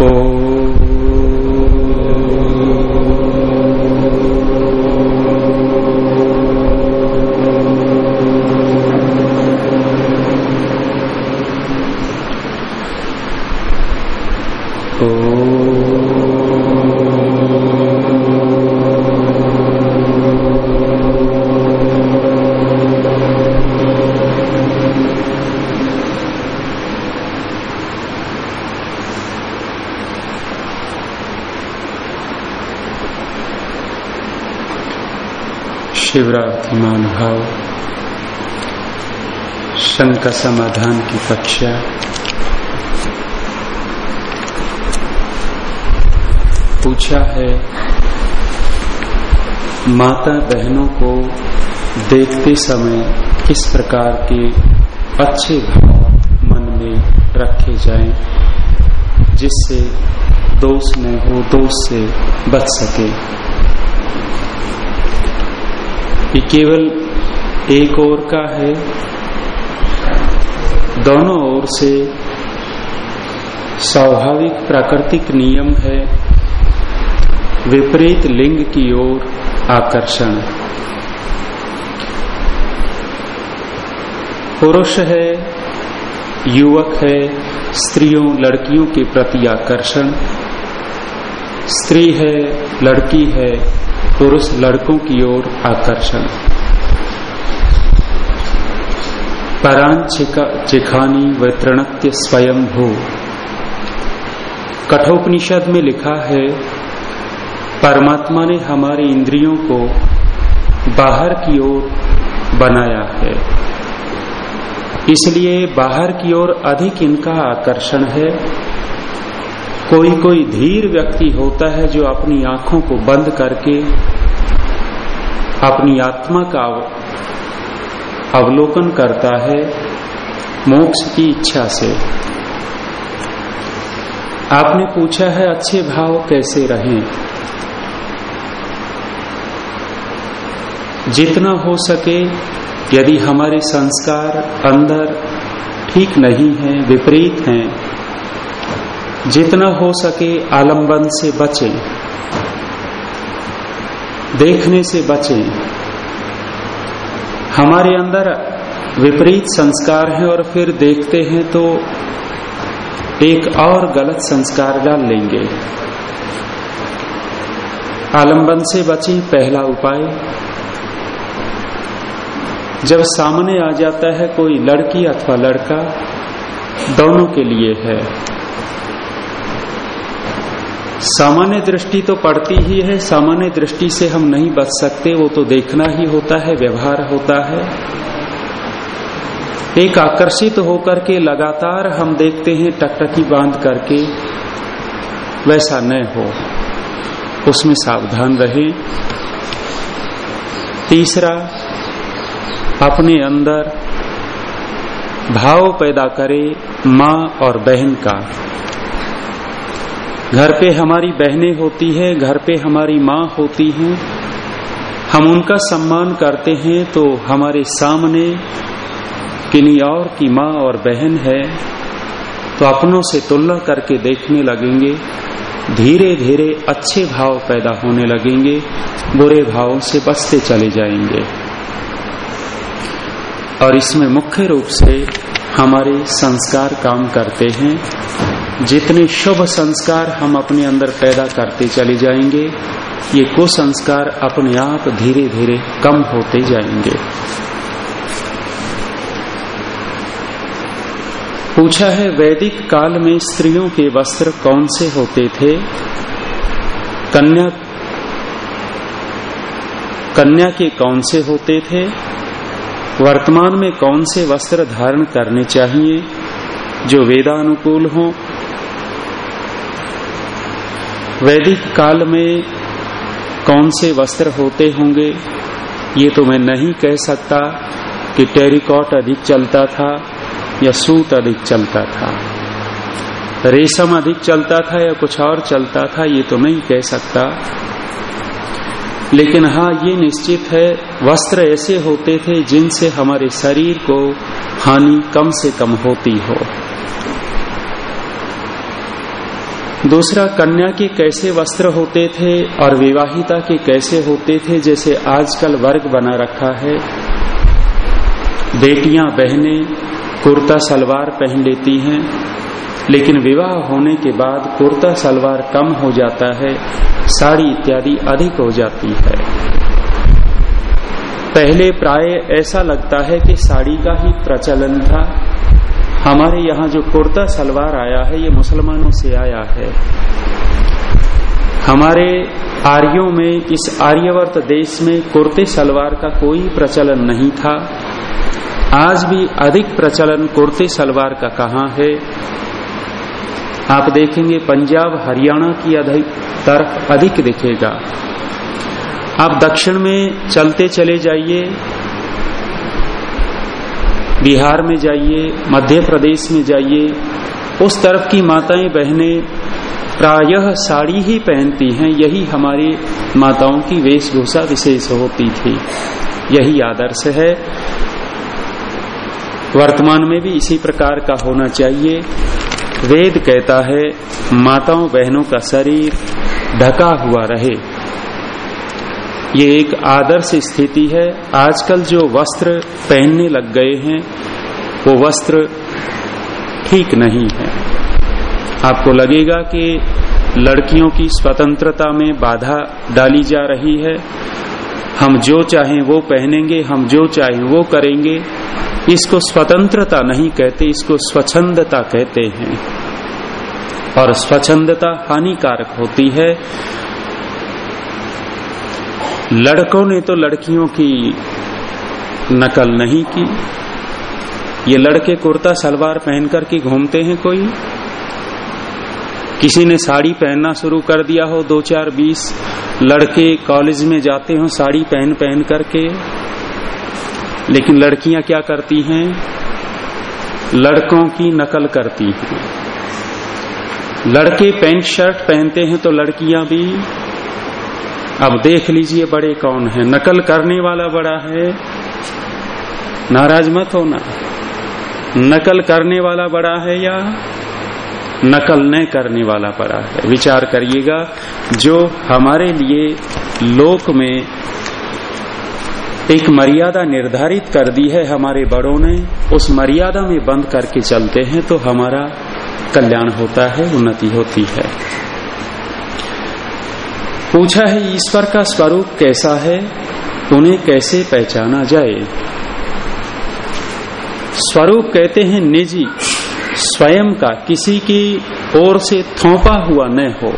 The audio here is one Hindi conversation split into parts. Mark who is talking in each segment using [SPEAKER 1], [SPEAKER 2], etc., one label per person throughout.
[SPEAKER 1] को। शिवरात्मान भाव शंका समाधान की कक्षा। पूछा है माता बहनों को देखते समय किस प्रकार के अच्छे भाव मन में रखे जाएँ, जिससे दोष न हो, दोष से बच सके? ये केवल एक ओर का है, दोनों ओर से स्वाभाविक प्राकृतिक नियम है, विपरीत लिंग की ओर आकर्षण। पुरुष है, युवक है, स्त्रियों, लड़कियों के प्रति आकर्षण। स्त्री है, लड़की है पुरुष लड़कों की ओर आकर्षण। चिखानी व तृणत्य स्वयं भू कठोपनिषद में लिखा है, परमात्मा ने हमारे इंद्रियों को बाहर की ओर बनाया है। इसलिए बाहर की ओर अधिक इनका आकर्षण है कोई कोई धीर व्यक्ति होता है जो अपनी आँखों को बंद करके अपनी आत्मा का अवलोकन करता है मोक्ष की इच्छा से। आपने पूछा है, अच्छे भाव कैसे रहें? जितना हो सके, यदि हमारे संस्कार अंदर ठीक नहीं है, विपरीत हैं जितना हो सके आलंबन से बचें, देखने से बचें। हमारे अंदर विपरीत संस्कार है और फिर देखते हैं तो एक और गलत संस्कार डाल लेंगे। आलंबन से बचें, पहला उपाय। जब सामने आ जाता है कोई लड़की अथवा लड़का, दोनों के लिए है। सामान्य दृष्टि तो पड़ती ही है, सामान्य दृष्टि से हम नहीं बच सकते, वो तो देखना ही होता है, व्यवहार होता है। एक आकर्षित होकर के लगातार हम देखते हैं, टकटकी बाँध करके, वैसा न हो। उसमें सावधान रहे। तीसरा, अपने अंदर भाव पैदा करे, माँ और बहन का। घर पे हमारी बहनें होती है, घर पे हमारी माँ होती हैं। हम उनका सम्मान करते हैं तो हमारे सामने किन्हीं और की माँ और बहन है तो अपनों से तुलना करके देखने लगेंगे। धीरे धीरे अच्छे भाव पैदा होने लगेंगे, बुरे भावों से बचते चले जाएँगे। और इसमें मुख्य रूप से हमारे संस्कार काम करते हैं। जितने शुभ संस्कार हम अपने अंदर पैदा करते चले जाएँगे, ये कुसंस्कार अपने आप धीरे धीरे कम होते जाएँगे। पूछा है, वैदिक काल में स्त्रियों के वस्त्र कौन से होते थे? कन्या कन्या के कौन से होते थे? वर्तमान में कौन से वस्त्र धारण करने चाहिए, जो वेदानुकूल हों? वैदिक काल में कौन से वस्त्र होते होंगे, ये तो मैं नहीं कह सकता कि टेरिकॉट अधिक चलता था या सूत अधिक चलता था। रेशम अधिक चलता था या कुछ और चलता था, ये तो नहीं कह सकता। लेकिन हाँ ये निश्चित है, वस्त्र ऐसे होते थे जिनसे हमारे शरीर को हानि कम से कम होती हो। दूसरा, कन्या के कैसे वस्त्र होते थे और विवाहिता के कैसे होते थे जैसे आजकल वर्ग बना रखा है। बेटियाँ, बहनें, कुर्ता, सलवार पहन लेती हैं, लेकिन विवाह होने के बाद कुर्ता, सलवार कम हो जाता है, साड़ी इत्यादि अधिक हो जाती है। पहले प्राय ऐसा लगता है कि साड़ी का ही प्रचलन था हमारे यहाँ जो कुर्ता सलवार आया है, ये मुसलमानों से आया है। हमारे आर्यों में, इस आर्यवर्त देश में कुर्ते सलवार का कोई प्रचलन नहीं था। आज भी अधिक प्रचलन कुर्ते सलवार का कहाँ है? आप देखेंगे, पंजाब हरियाणा की तरफ़ अधिक दिखेगा। आप दक्षिण में चलते चले जाइए बिहार में जाइए, मध्य प्रदेश में जाइए, उस तरफ़ की माताएँ, बहनें प्रायः साड़ी ही पहनती हैं, यही हमारी माताओं की वेशभूषा विशेष होती थी। यही आदर्श है। वर्तमान में भी इसी प्रकार का होना चाहिए। वेद कहता है माताओं बहनों का शरीर ढका हुआ रहे। ये एक आदर्श स्थिति है। आजकल जो वस्त्र पहनने लग गए हैं, वो वस्त्र ठीक नहीं है। आपको लगेगा कि लड़कियों की स्वतंत्रता में बाधा डाली जा रही है। हम जो चाहें वो पहनेंगे, हम जो चाहें वो करेंगे। इसको स्वतंत्रता नहीं कहते, इसको स्वच्छंदता कहते हैं। और स्वच्छंदता हानिकारक होती है। लड़कों ने तो लड़कियों की नकल नहीं की। ये लड़के कुर्ता सलवार पहन के घूमते हैं कोई? किसी ने साड़ी पहनना शुरू कर दिया हो दो चार बीस? लड़के कॉलेज में जाते हो साड़ी पहन पहन करके? लेकिन लड़कियाँ क्या करती हैं? लड़कों की नकल करती हैं। लड़के पैंट शर्ट पहनते हैं तो लड़कियाँ भी अब देख लीजिए बड़े कौन है। नकल करने वाला बड़ा है। नाराज़ मत होना। नकल करने वाला बड़ा है या नकल न करने वाला बड़ा है? विचार करिएगा, जो हमारे लिए लोक में एक मर्यादा निर्धारित कर दी है हमारे बड़ों ने, उस मर्यादा में बंद करके चलते हैं तो हमारा कल्याण होता है, उन्नति होती है। पूछा है, ईश्वर का स्वरूप कैसा है? उन्हें कैसे पहचाना जाए? स्वरूप कहते हैं निजी, स्वयं का किसी की ओर से थोपा हुआ न हो।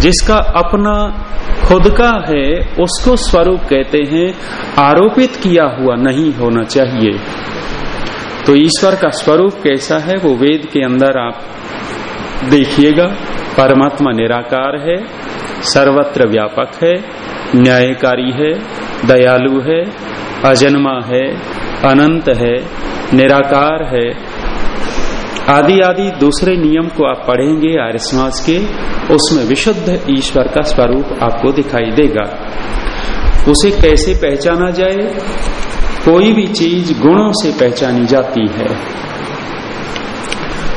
[SPEAKER 1] जिसका अपना खुद का है, उसको स्वरूप कहते हैं, आरोपित किया हुआ नहीं होना चाहिए। तो ईश्वर का स्वरूप कैसा है, वो वेद के अंदर आप देखिएगा। परमात्मा निराकार है, सर्वत्र व्यापक है, न्यायकारी है, दयालु है, अजन्मा है, अनंत है, निराकार है। आदि आदि दूसरे नियम को आप पढ़ेंगे आर्य समाज के, उसमें विशुद्ध ईश्वर का स्वरूप आपको दिखाई देगा। उसे कैसे पहचाना जाए? कोई भी चीज़ गुणों से पहचानी जाती है।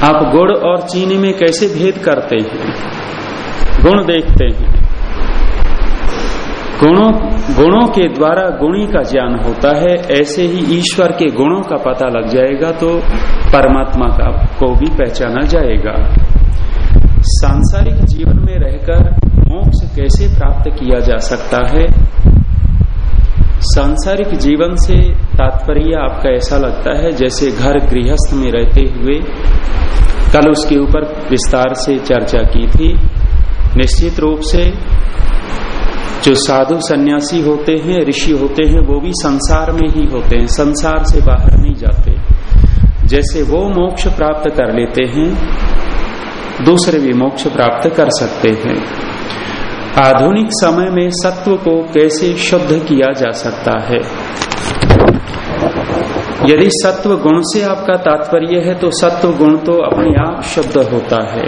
[SPEAKER 1] आप गुड़ और चीनी में कैसे भेद करते हैं? गुण देखते हैं। गुणों गुणों के द्वारा गुणी का ज्ञान होता है। ऐसे ही ईश्वर के गुणों का पता लग जाएगा तो परमात्मा का को भी पहचाना जाएगा। सांसारिक जीवन में रहकर मोक्ष कैसे प्राप्त किया जा सकता है? सांसारिक जीवन से तात्पर्य आपका ऐसा लगता है जैसे घर गृहस्थ में रहते हुए कल उसके ऊपर विस्तार से चर्चा की थी। निश्चित रूप से जो साधु सन्यासी होते हैं, ऋषि होते हैं, वो भी संसार में ही होते हैं, संसार से बाहर नहीं जाते। जैसे वो मोक्ष प्राप्त कर लेते हैं, दूसरे भी मोक्ष प्राप्त कर सकते हैं। आधुनिक समय में सत्व को कैसे शुद्ध किया जा सकता है? यदि सत्व गुण से आपका तात्पर्य है तो सत्व गुण तो अपने आप शब्द होता है।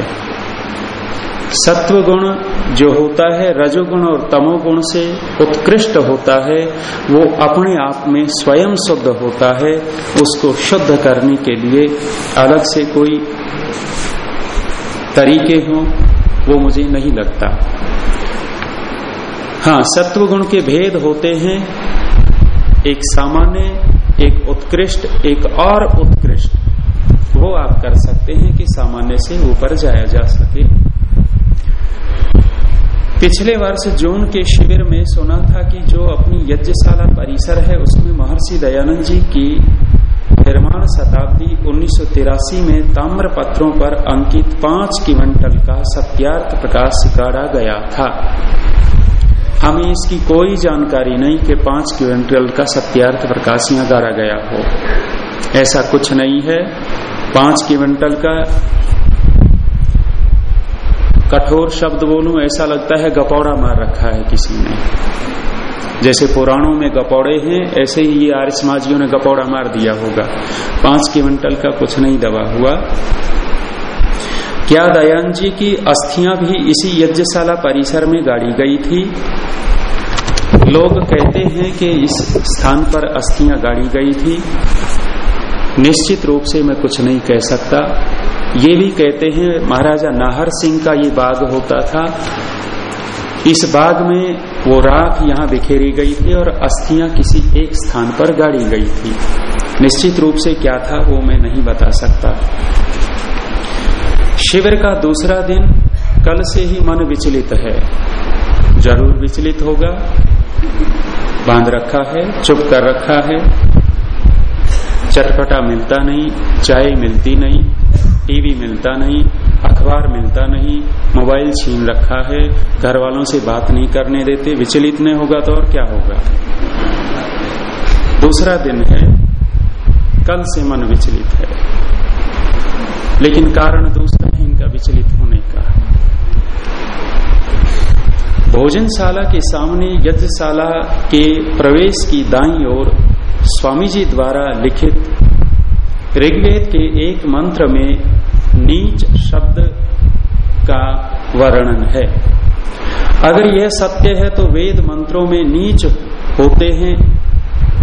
[SPEAKER 1] सत्व गुण जो होता है, रजोगुण और तमोगुण से उत्कृष्ट होता है, वो अपने आप में स्वयं शुद्ध होता है, उसको शुद्ध करने के लिए अलग से कोई तरीके हों, वो मुझे नहीं लगता। हाँ सत्व गुण के भेद होते हैं, एक सामान्य एक उत्कृष्ट, एक और उत्कृष्ट। वो आप कर सकते हैं कि सामान्य से ऊपर जाया जा सके। पिछले वर्ष जून के शिविर में सुना था कि जो अपनी यज्ञशाला परिसर है, उसमें महर्षि दयानंद जी की निर्माण शताब्दी उन्नीस सौ तिरासी में ताम्र पत्रों पर अंकित पाँच क्विंटल का सत्यार्थ प्रकाश काढ़ा गया था। हमें इसकी कोई जानकारी नहीं कि पाँच क्विंटल का सत्यार्थ प्रकाश गाड़ा गया हो। ऐसा कुछ नहीं है। पाँच क्विंटल का कठोर शब्द बोलूँ, ऐसा लगता है गपौड़ा मार रखा है किसी ने। जैसे पुराणों में गपौड़े हैं, ऐसे ही ये आर्य समाजियों ने गपौड़ा मार दिया होगा। पाँच क्विंटल का कुछ नहीं दबा हुआ। क्या दयान जी की अस्थियाँ भी इसी यज्ञशाला परिसर में गाड़ी गई थी? लोग कहते हैं कि इस स्थान पर अस्थियाँ गाड़ी गई थी। निश्चित रूप से मैं कुछ नहीं कह सकता। ये भी कहते हैं, महाराजा नाहर सिंह का ये बाग होता था। इस बाग में वो राख यहाँ बिखेरी गई थी और अस्थियाँ किसी एक स्थान पर गाड़ी गई थी। निश्चित रूप से क्या था वो मैं नहीं बता सकता। शिविर का दूसरा दिन कल से ही मन विचलित है। ज़रूर विचलित होगा। बाँध रखा है, चुप कर रखा है। चटपटा मिलता नहीं, चाय मिलती नहीं, टीवी मिलता नहीं, अखबार मिलता नहीं, मोबाइल छीन रखा है घर वालों से बात नहीं करने देते, विचलित नहीं होगा तो और क्या होगा? दूसरा दिन है, कल से मन विचलित है। लेकिन कारण दूसरा विचलित होने का। भोजनशाला के सामने यज्ञशाला के प्रवेश की दाई ओर स्वामी जी द्वारा लिखित ऋग्वेद के एक मंत्र में नीच शब्द का वर्णन है। अगर यह सत्य है तो वेद मंत्रों में नीच होते हैं।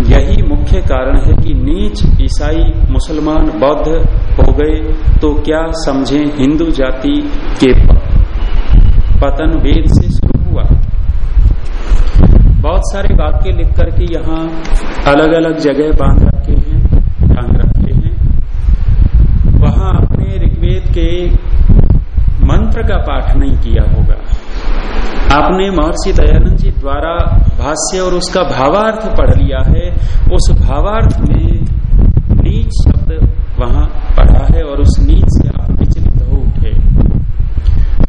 [SPEAKER 1] यही मुख्य कारण है कि नीच ईसाई, मुसलमान, बौद्ध हो गए तो क्या समझे हिंदू जाति के पतन वेद से शुरू हुआ? बहुत सारे वाक्य लिख करके यहाँ अलग अलग जगह बाँध रखे हैं टांग रखे हैं। वहाँ आपने ऋग्वेद के मंत्र का पाठ नहीं किया होगा। आपने महर्षि दयानंद जी द्वारा भाष्य और उसका भावार्थ पढ़ लिया है। उस भावार्थ में नीच शब्द वहाँ पढ़ा है और उस नीच से आप विचलित हो उठे।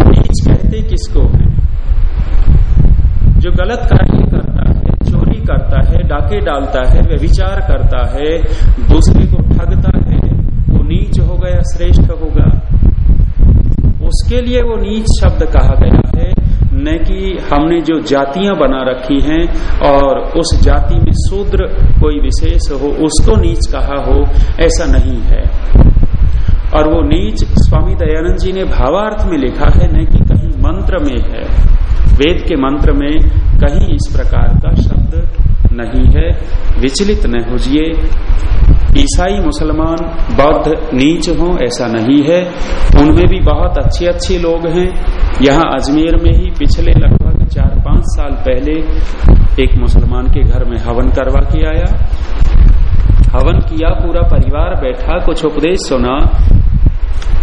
[SPEAKER 1] नीच कहते किसको है? जो गलत कार्य करता है, चोरी करता है, डाके डालता है वे विचार करता है, दूसरे को ठगता है, वो नीच होगा या श्रेष्ठ होगा उसके लिए वो नीच शब्द कहा गया है, न कि हमने जो जातियाँ बना रखी हैं और उस जाति में शूद्र कोई विशेष हो उसको नीच कहा हो, ऐसा नहीं है। और वो नीच स्वामी दयानंद जी ने भावार्थ में लिखा है, न कि कहीं मंत्र में है। वेद के मंत्र में कहीं इस प्रकार का शब्द नहीं है। विचलित न होजिए। ईसाई मुसलमान बौद्ध नीच हो, ऐसा नहीं है। उनमें भी बहुत अच्छे अच्छे लोग हैं। यहाँ अजमेर में ही पिछले लगभग चार पाँच साल पहले एक मुसलमान के घर में हवन करवा के आया। हवन किया, पूरा परिवार बैठा, कुछ उपदेश सुना।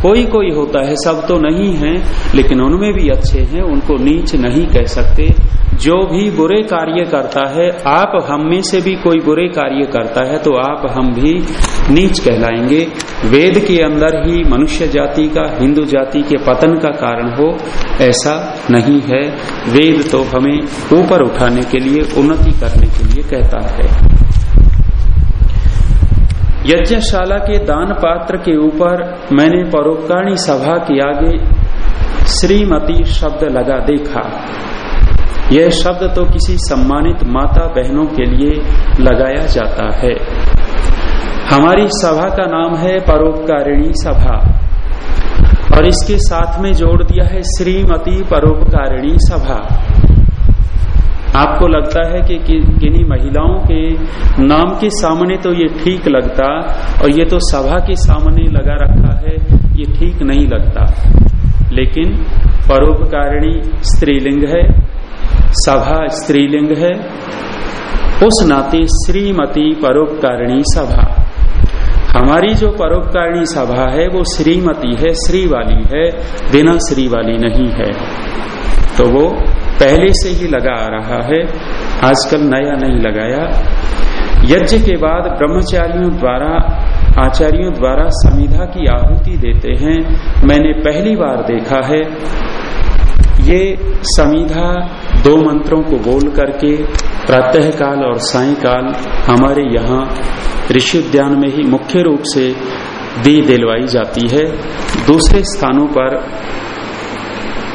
[SPEAKER 1] कोई कोई होता है, सब तो नहीं है, लेकिन उनमें भी अच्छे हैं, उनको नीच नहीं कह सकते। जो भी बुरे कार्य करता है, आप हम में से भी कोई बुरे कार्य करता है तो आप हम भी नीच कहलाएँगे। वेद के अंदर ही मनुष्य जाति का, हिंदू जाति के पतन का कारण हो, ऐसा नहीं है। वेद तो हमें ऊपर उठाने के लिए, उन्नति करने के लिए कहता है। यज्ञशाला के दान पात्र के ऊपर मैंने परोपकारिणी सभा के आगे श्रीमती शब्द लगा देखा। यह शब्द तो किसी सम्मानित माता बहनों के लिए लगाया जाता है। हमारी सभा का नाम है परोपकारिणी सभा। और इसके साथ में जोड़ दिया है श्रीमती परोपकारिणी सभा। आपको लगता है कि किन्हीं महिलाओं के नाम के सामने तो ये ठीक लगता और ये तो सभा के सामने लगा रखा है, ये ठीक नहीं लगता। लेकिन परोपकारिणी स्त्रीलिंग है, सभा स्त्रीलिंग है, उस नाते श्रीमती परोपकारिणी सभा। हमारी जो परोपकारिणी सभा है, वो श्रीमती है श्री वाली है, बिना श्री वाली नहीं है। तो वो पहले से ही लगा आ रहा है, आजकल नया नहीं लगाया। यज्ञ के बाद ब्रह्मचारियों द्वारा, आचार्यों द्वारा समिधा की आहुति देते हैं। मैंने पहली बार देखा है। ये समिधा दो मंत्रों को बोल करके प्रातः काल और सायकाल हमारे यहाँ ऋषि उद्यान में ही मुख्य रूप से दी दिलवाई जाती है। दूसरे स्थानों पर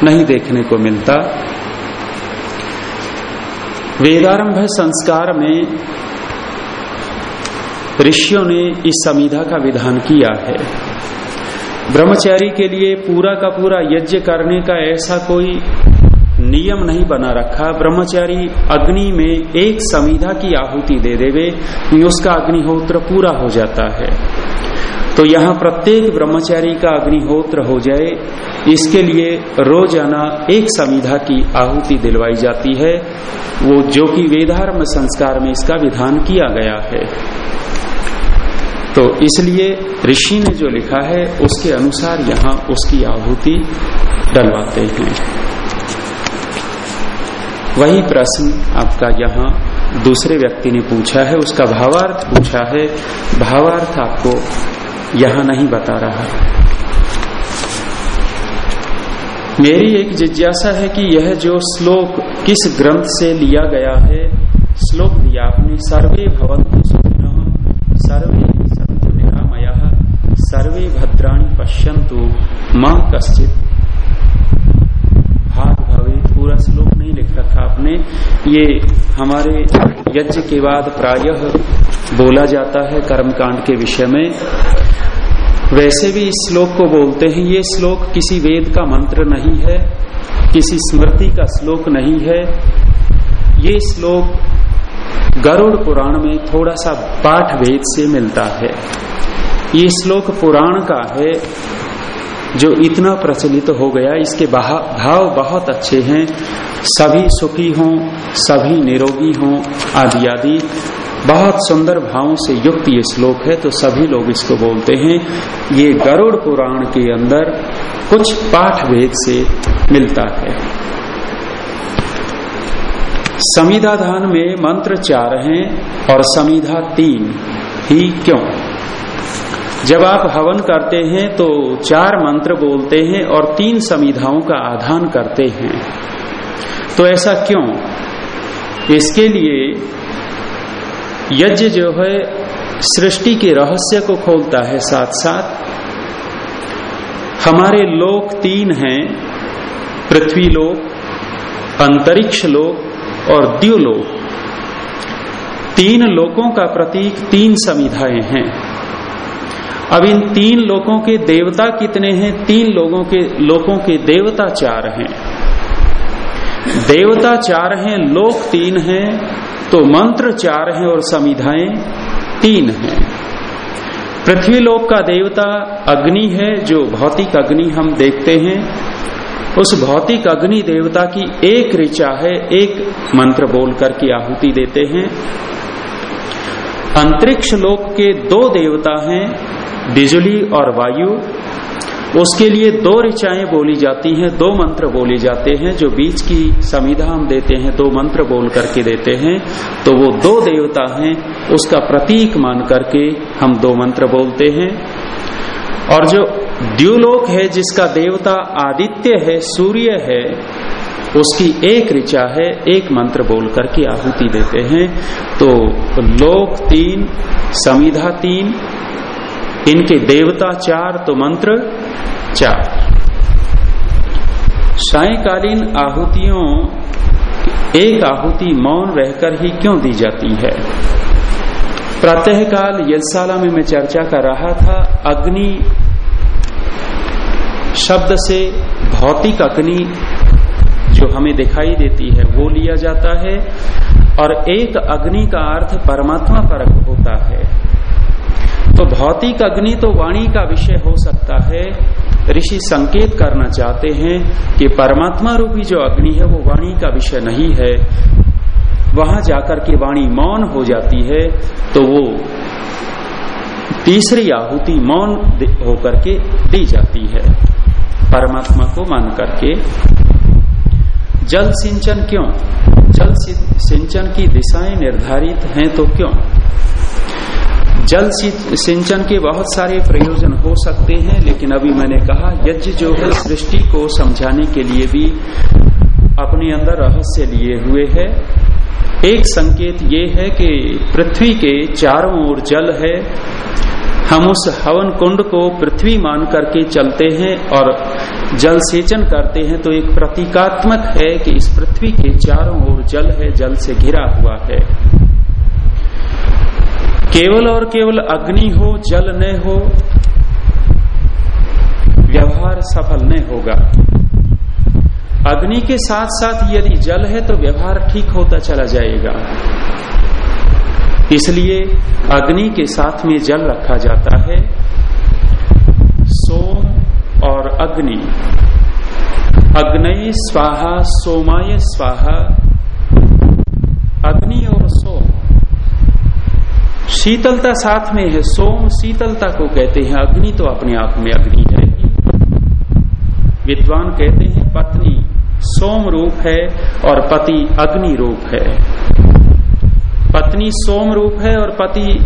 [SPEAKER 1] नहीं देखने को मिलता। वेदारंभ संस्कार में ऋषियों ने इस समिधा का विधान किया है। ब्रह्मचारी के लिए पूरा का पूरा यज्ञ करने का ऐसा कोई नियम नहीं बना रखा। ब्रह्मचारी अग्नि में एक समिधा की आहुति दे देवे उसका अग्निहोत्र पूरा हो जाता है। तो यहाँ प्रत्येक ब्रह्मचारी का अग्निहोत्र हो जाए, इसके लिए रोज़ाना एक समिधा की आहुति दिलवाई जाती है। वो जो कि वेदारम संस्कार में इसका विधान किया गया है। तो इसलिए ऋषि ने जो लिखा है, उसके अनुसार यहाँ उसकी आहुति डलवाते हैं। वही प्रश्न आपका यहाँ दूसरे व्यक्ति ने पूछा है, उसका भावार्थ पूछा है। भावार्थ आपको यहाँ नहीं बता रहा। मेरी एक जिज्ञासा है कि यह जो श्लोक किस ग्रंथ से लिया गया है, श्लोक दिया आपने सर्वे भवंतु सुखिन, सर्वे संतु निरामया सर्वे भद्राणी पश्यंतु माँ कश्चित। भाग भवे पूरा श्लोक नहीं लिख रखा आपने। ये हमारे यज्ञ के बाद प्रायः बोला जाता है कर्मकांड के विषय में। वैसे भी इस श्लोक को बोलते हैं, ये श्लोक किसी वेद का मंत्र नहीं है, किसी स्मृति का श्लोक नहीं है। ये श्लोक गरुड़ पुराण में थोड़ा सा पाठ वेद से मिलता है। ये श्लोक पुराण का है, जो इतना प्रचलित तो हो गया, इसके भाव बहुत अच्छे हैं। सभी सुखी हों, सभी निरोगी हों, आदि आदि। बहुत सुंदर भावों से युक्त ये श्लोक है तो सभी लोग इसको बोलते हैं। ये गरुड़ पुराण के अंदर कुछ पाठ भेद से मिलता है। समिधा दान में मंत्र चार हैं और समिधा तीन ही क्यों? जब आप हवन करते हैं तो चार मंत्र बोलते हैं और तीन समिधाओं का आधान करते हैं। तो ऐसा क्यों? इसके लिए यज्ञ जो है, सृष्टि के रहस्य को खोलता है साथ साथ हमारे लोक तीन हैं, पृथ्वी लोक, अंतरिक्ष लोक और द्युलोक तीन लोकों का प्रतीक तीन समिधाएँ हैं। अब इन तीन लोगों के देवता कितने हैं? तीन लोगों के लोगों के देवता चार हैं। देवता चार हैं, लोक तीन हैं तो मंत्र चार हैं और समिधाएँ तीन हैं। पृथ्वी लोक का देवता अग्नि है, जो भौतिक अग्नि हम देखते हैं। उस भौतिक अग्नि देवता की एक ऋचा है, एक मंत्र बोल करके आहुति देते हैं। अंतरिक्ष लोक के दो देवता हैं, बिजली और वायु। उसके लिए दो ऋचाएँ बोली जाती हैं, दो मंत्र बोले जाते हैं, जो बीच की समिधा हम देते हैं, दो मंत्र बोल करके देते हैं। तो वो दो देवता हैं, उसका प्रतीक मान करके हम दो मंत्र बोलते हैं। और जो द्युलोक है, जिसका देवता आदित्य है, सूर्य है, उसकी एक ऋचा है, एक मंत्र बोल करके आहुति देते हैं। तो लोक तीन, समिधा तीन इनके देवता चार तो मंत्र चार। सायकालीन आहुतियों, एक आहुति मौन रहकर ही क्यों दी जाती है? प्रातःकाल यजशाला में मैं चर्चा कर रहा था, अग्नि शब्द से भौतिक अग्नि जो हमें दिखाई देती है, वो लिया जाता है और एक अग्नि का अर्थ परमात्मा परक होता है। तो भौतिक अग्नि तो वाणी का विषय हो सकता है। ऋषि संकेत करना चाहते हैं कि परमात्मा रूपी जो अग्नि है, वो वाणी का विषय नहीं है। वहाँ जाकर के वाणी मौन हो जाती है तो वो तीसरी आहुति मौन होकर के दी जाती है। परमात्मा को मान करके। जल सिंचन क्यों? जल सिंचन की दिशाएँ निर्धारित हैं तो क्यों? जल सिंचन के बहुत सारे प्रयोजन हो सकते हैं, लेकिन अभी मैंने कहा, यज्ञ जो है, सृष्टि को समझाने के लिए भी अपने अंदर रहस्य लिए हुए है। एक संकेत ये है कि पृथ्वी के चारों ओर जल है। हम उस हवन कुंड को पृथ्वी मान करके चलते हैं और जल सेचन करते हैं तो एक प्रतीकात्मक है कि इस पृथ्वी के चारों ओर जल है, जल से घिरा हुआ है। केवल और केवल अग्नि हो, जल न हो, व्यवहार सफल न होगा। अग्नि के साथ साथ यदि जल है तो व्यवहार ठीक होता चला जाएगा। इसलिए अग्नि के साथ में जल रखा जाता है। सोम और अग्नि। अग्नि स्वाहा, सोमाय स्वाहा। अग्नि शीतलता साथ में है, सोम शीतलता को कहते हैं, अग्नि तो अपने आप में अग्नि है। विद्वान कहते हैं, पत्नी सोम रूप है और पति अग्नि रूप है। पत्नी सोम रूप है और पति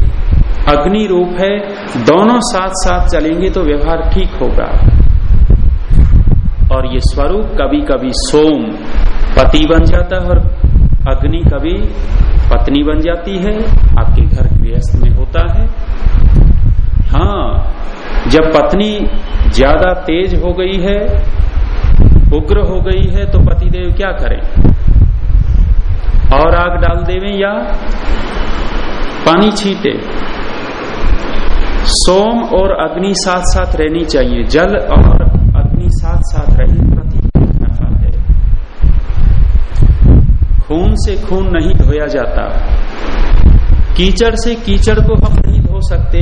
[SPEAKER 1] अग्नि रूप है, दोनों साथ साथ चलेंगे तो व्यवहार ठीक होगा। और ये स्वरूप कभी कभी सोम पति बन जाता है और अग्नि कभी पत्नी बन जाती है, आपके घर गृहस्थ में होता है। हाँ जब पत्नी ज़्यादा तेज हो गई है, उग्र हो गई है तो पतिदेव क्या करें? और आग डाल देवे या पानी छीटे? सोम और अग्नि साथ साथ रहनी चाहिए, जल और अग्नि साथ साथ रहने प्रतीक रहा है खून से खून नहीं धोया जाता। कीचड़ से कीचड़ को हम नहीं धो सकते।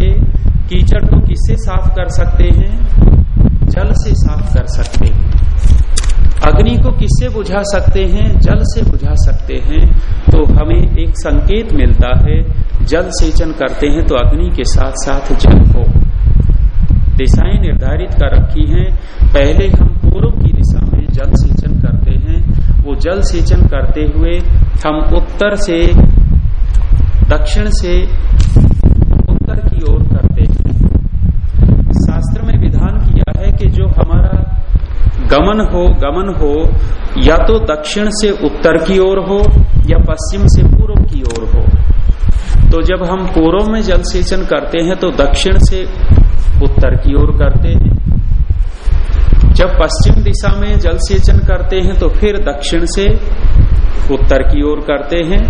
[SPEAKER 1] कीचड़ को किससे साफ़ कर सकते हैं? जल से साफ़ कर सकते अग्नि को किससे बुझा सकते हैं? जल से बुझा सकते हैं। तो हमें एक संकेत मिलता है, जल सेचन करते हैं तो अग्नि के साथ साथ जल हो। दिशाएँ निर्धारित कर रखी हैं। पहले हम पूर्व की दिशा में जल सेचन जल सेचन करते हुए हम उत्तर से, दक्षिण से, उत्तर की ओर करते हैं। शास्त्र में विधान किया है कि जो हमारा गमन हो गमन हो, या तो दक्षिण से उत्तर की ओर हो, या पश्चिम से पूर्व की ओर हो। तो जब हम पूर्व में जल सेचन करते हैं तो दक्षिण से उत्तर की ओर करते हैं। जब पश्चिम दिशा में जल सेचन करते हैं तो फिर दक्षिण से उत्तर की ओर करते हैं।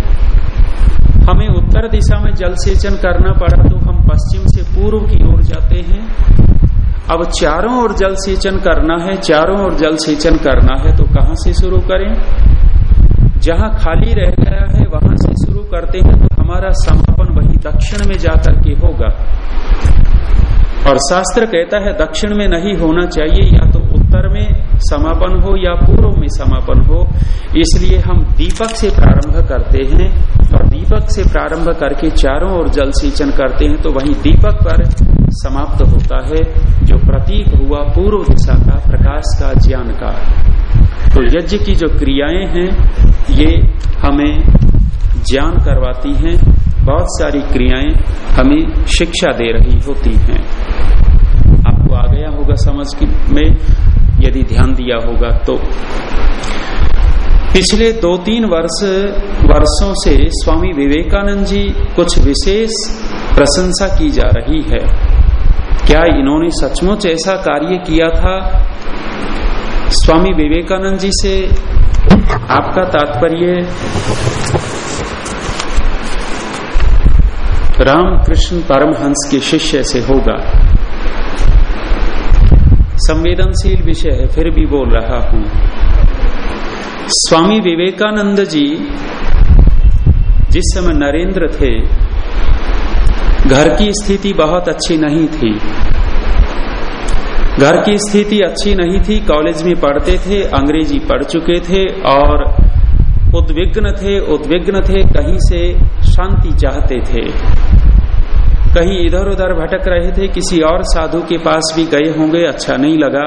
[SPEAKER 1] हमें उत्तर दिशा में जल सेचन करना पड़ा तो हम पश्चिम से पूर्व की ओर जाते हैं। अब चारों ओर जल सेचन करना है, चारों ओर जल सेचन करना है तो कहाँ से शुरू करें? जहाँ खाली रह गया है, वहाँ से शुरू करते हैं तो हमारा समापन वही दक्षिण में जाकर के होगा। और शास्त्र कहता है, दक्षिण में नहीं होना चाहिए, या तो उत्तर में समापन हो या पूर्व में समापन हो, इसलिए हम दीपक से प्रारंभ करते हैं और दीपक से प्रारंभ करके चारों ओर जल सिंचन करते हैं तो वही दीपक पर समाप्त होता है, जो प्रतीक हुआ पूर्व दिशा का प्रकाश का ज्ञान का तो यज्ञ की जो क्रियाएँ हैं, ये हमें ज्ञान करवाती हैं, बहुत सारी क्रियाएँ हमें शिक्षा दे रही होती हैं। आपको आ गया होगा समझ में यदि ध्यान दिया होगा तो। पिछले दो तीन वर्ष, वर्षों से स्वामी विवेकानंद जी कुछ विशेष प्रशंसा की जा रही है। क्या इन्होंने सचमुच ऐसा कार्य किया था? स्वामी विवेकानंद जी से आपका तात्पर्य? रामकृष्ण परमहंस के शिष्य से होगा। संवेदनशील विषय है, फिर भी बोल रहा हूँ। स्वामी विवेकानंद जी जिस समय नरेंद्र थे, घर की स्थिति बहुत अच्छी नहीं थी। घर की स्थिति अच्छी नहीं थी, कॉलेज में पढ़ते थे, अंग्रेज़ी पढ़ चुके थे और उद्विग्न थे उद्विग्न थे, कहीं से शांति चाहते थे। कहीं इधर उधर भटक रहे थे, किसी और साधु के पास भी गए होंगे अच्छा नहीं लगा।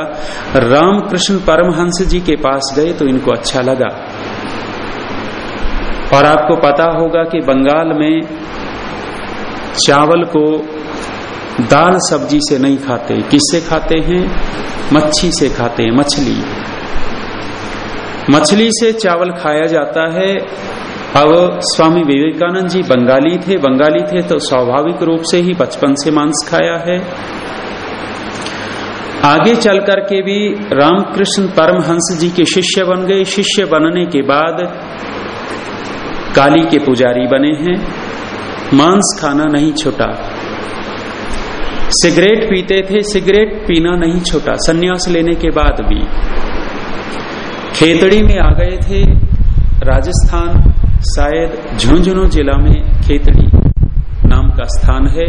[SPEAKER 1] रामकृष्ण परमहंस जी के पास गए तो इनको अच्छा लगा। और आपको पता होगा कि बंगाल में चावल को दाल सब्ज़ी से नहीं खाते। किससे खाते हैं? मच्छी से खाते हैं, मछली। मछली से चावल खाया जाता है अब स्वामी विवेकानंद जी बंगाली थे बंगाली थे तो स्वाभाविक रूप से ही बचपन से मांस खाया है। आगे चल करके भी रामकृष्ण परमहंस जी के शिष्य बन गए। शिष्य बनने के बाद काली के पुजारी बने हैं। मांस खाना नहीं छोटा। सिगरेट पीते थे, सिगरेट पीना नहीं छोटा। सन्यास लेने के बाद भी खेतड़ी में आ गए थे। राजस्थान शायद झुंझुनू जिला में खेतड़ी नाम का स्थान है।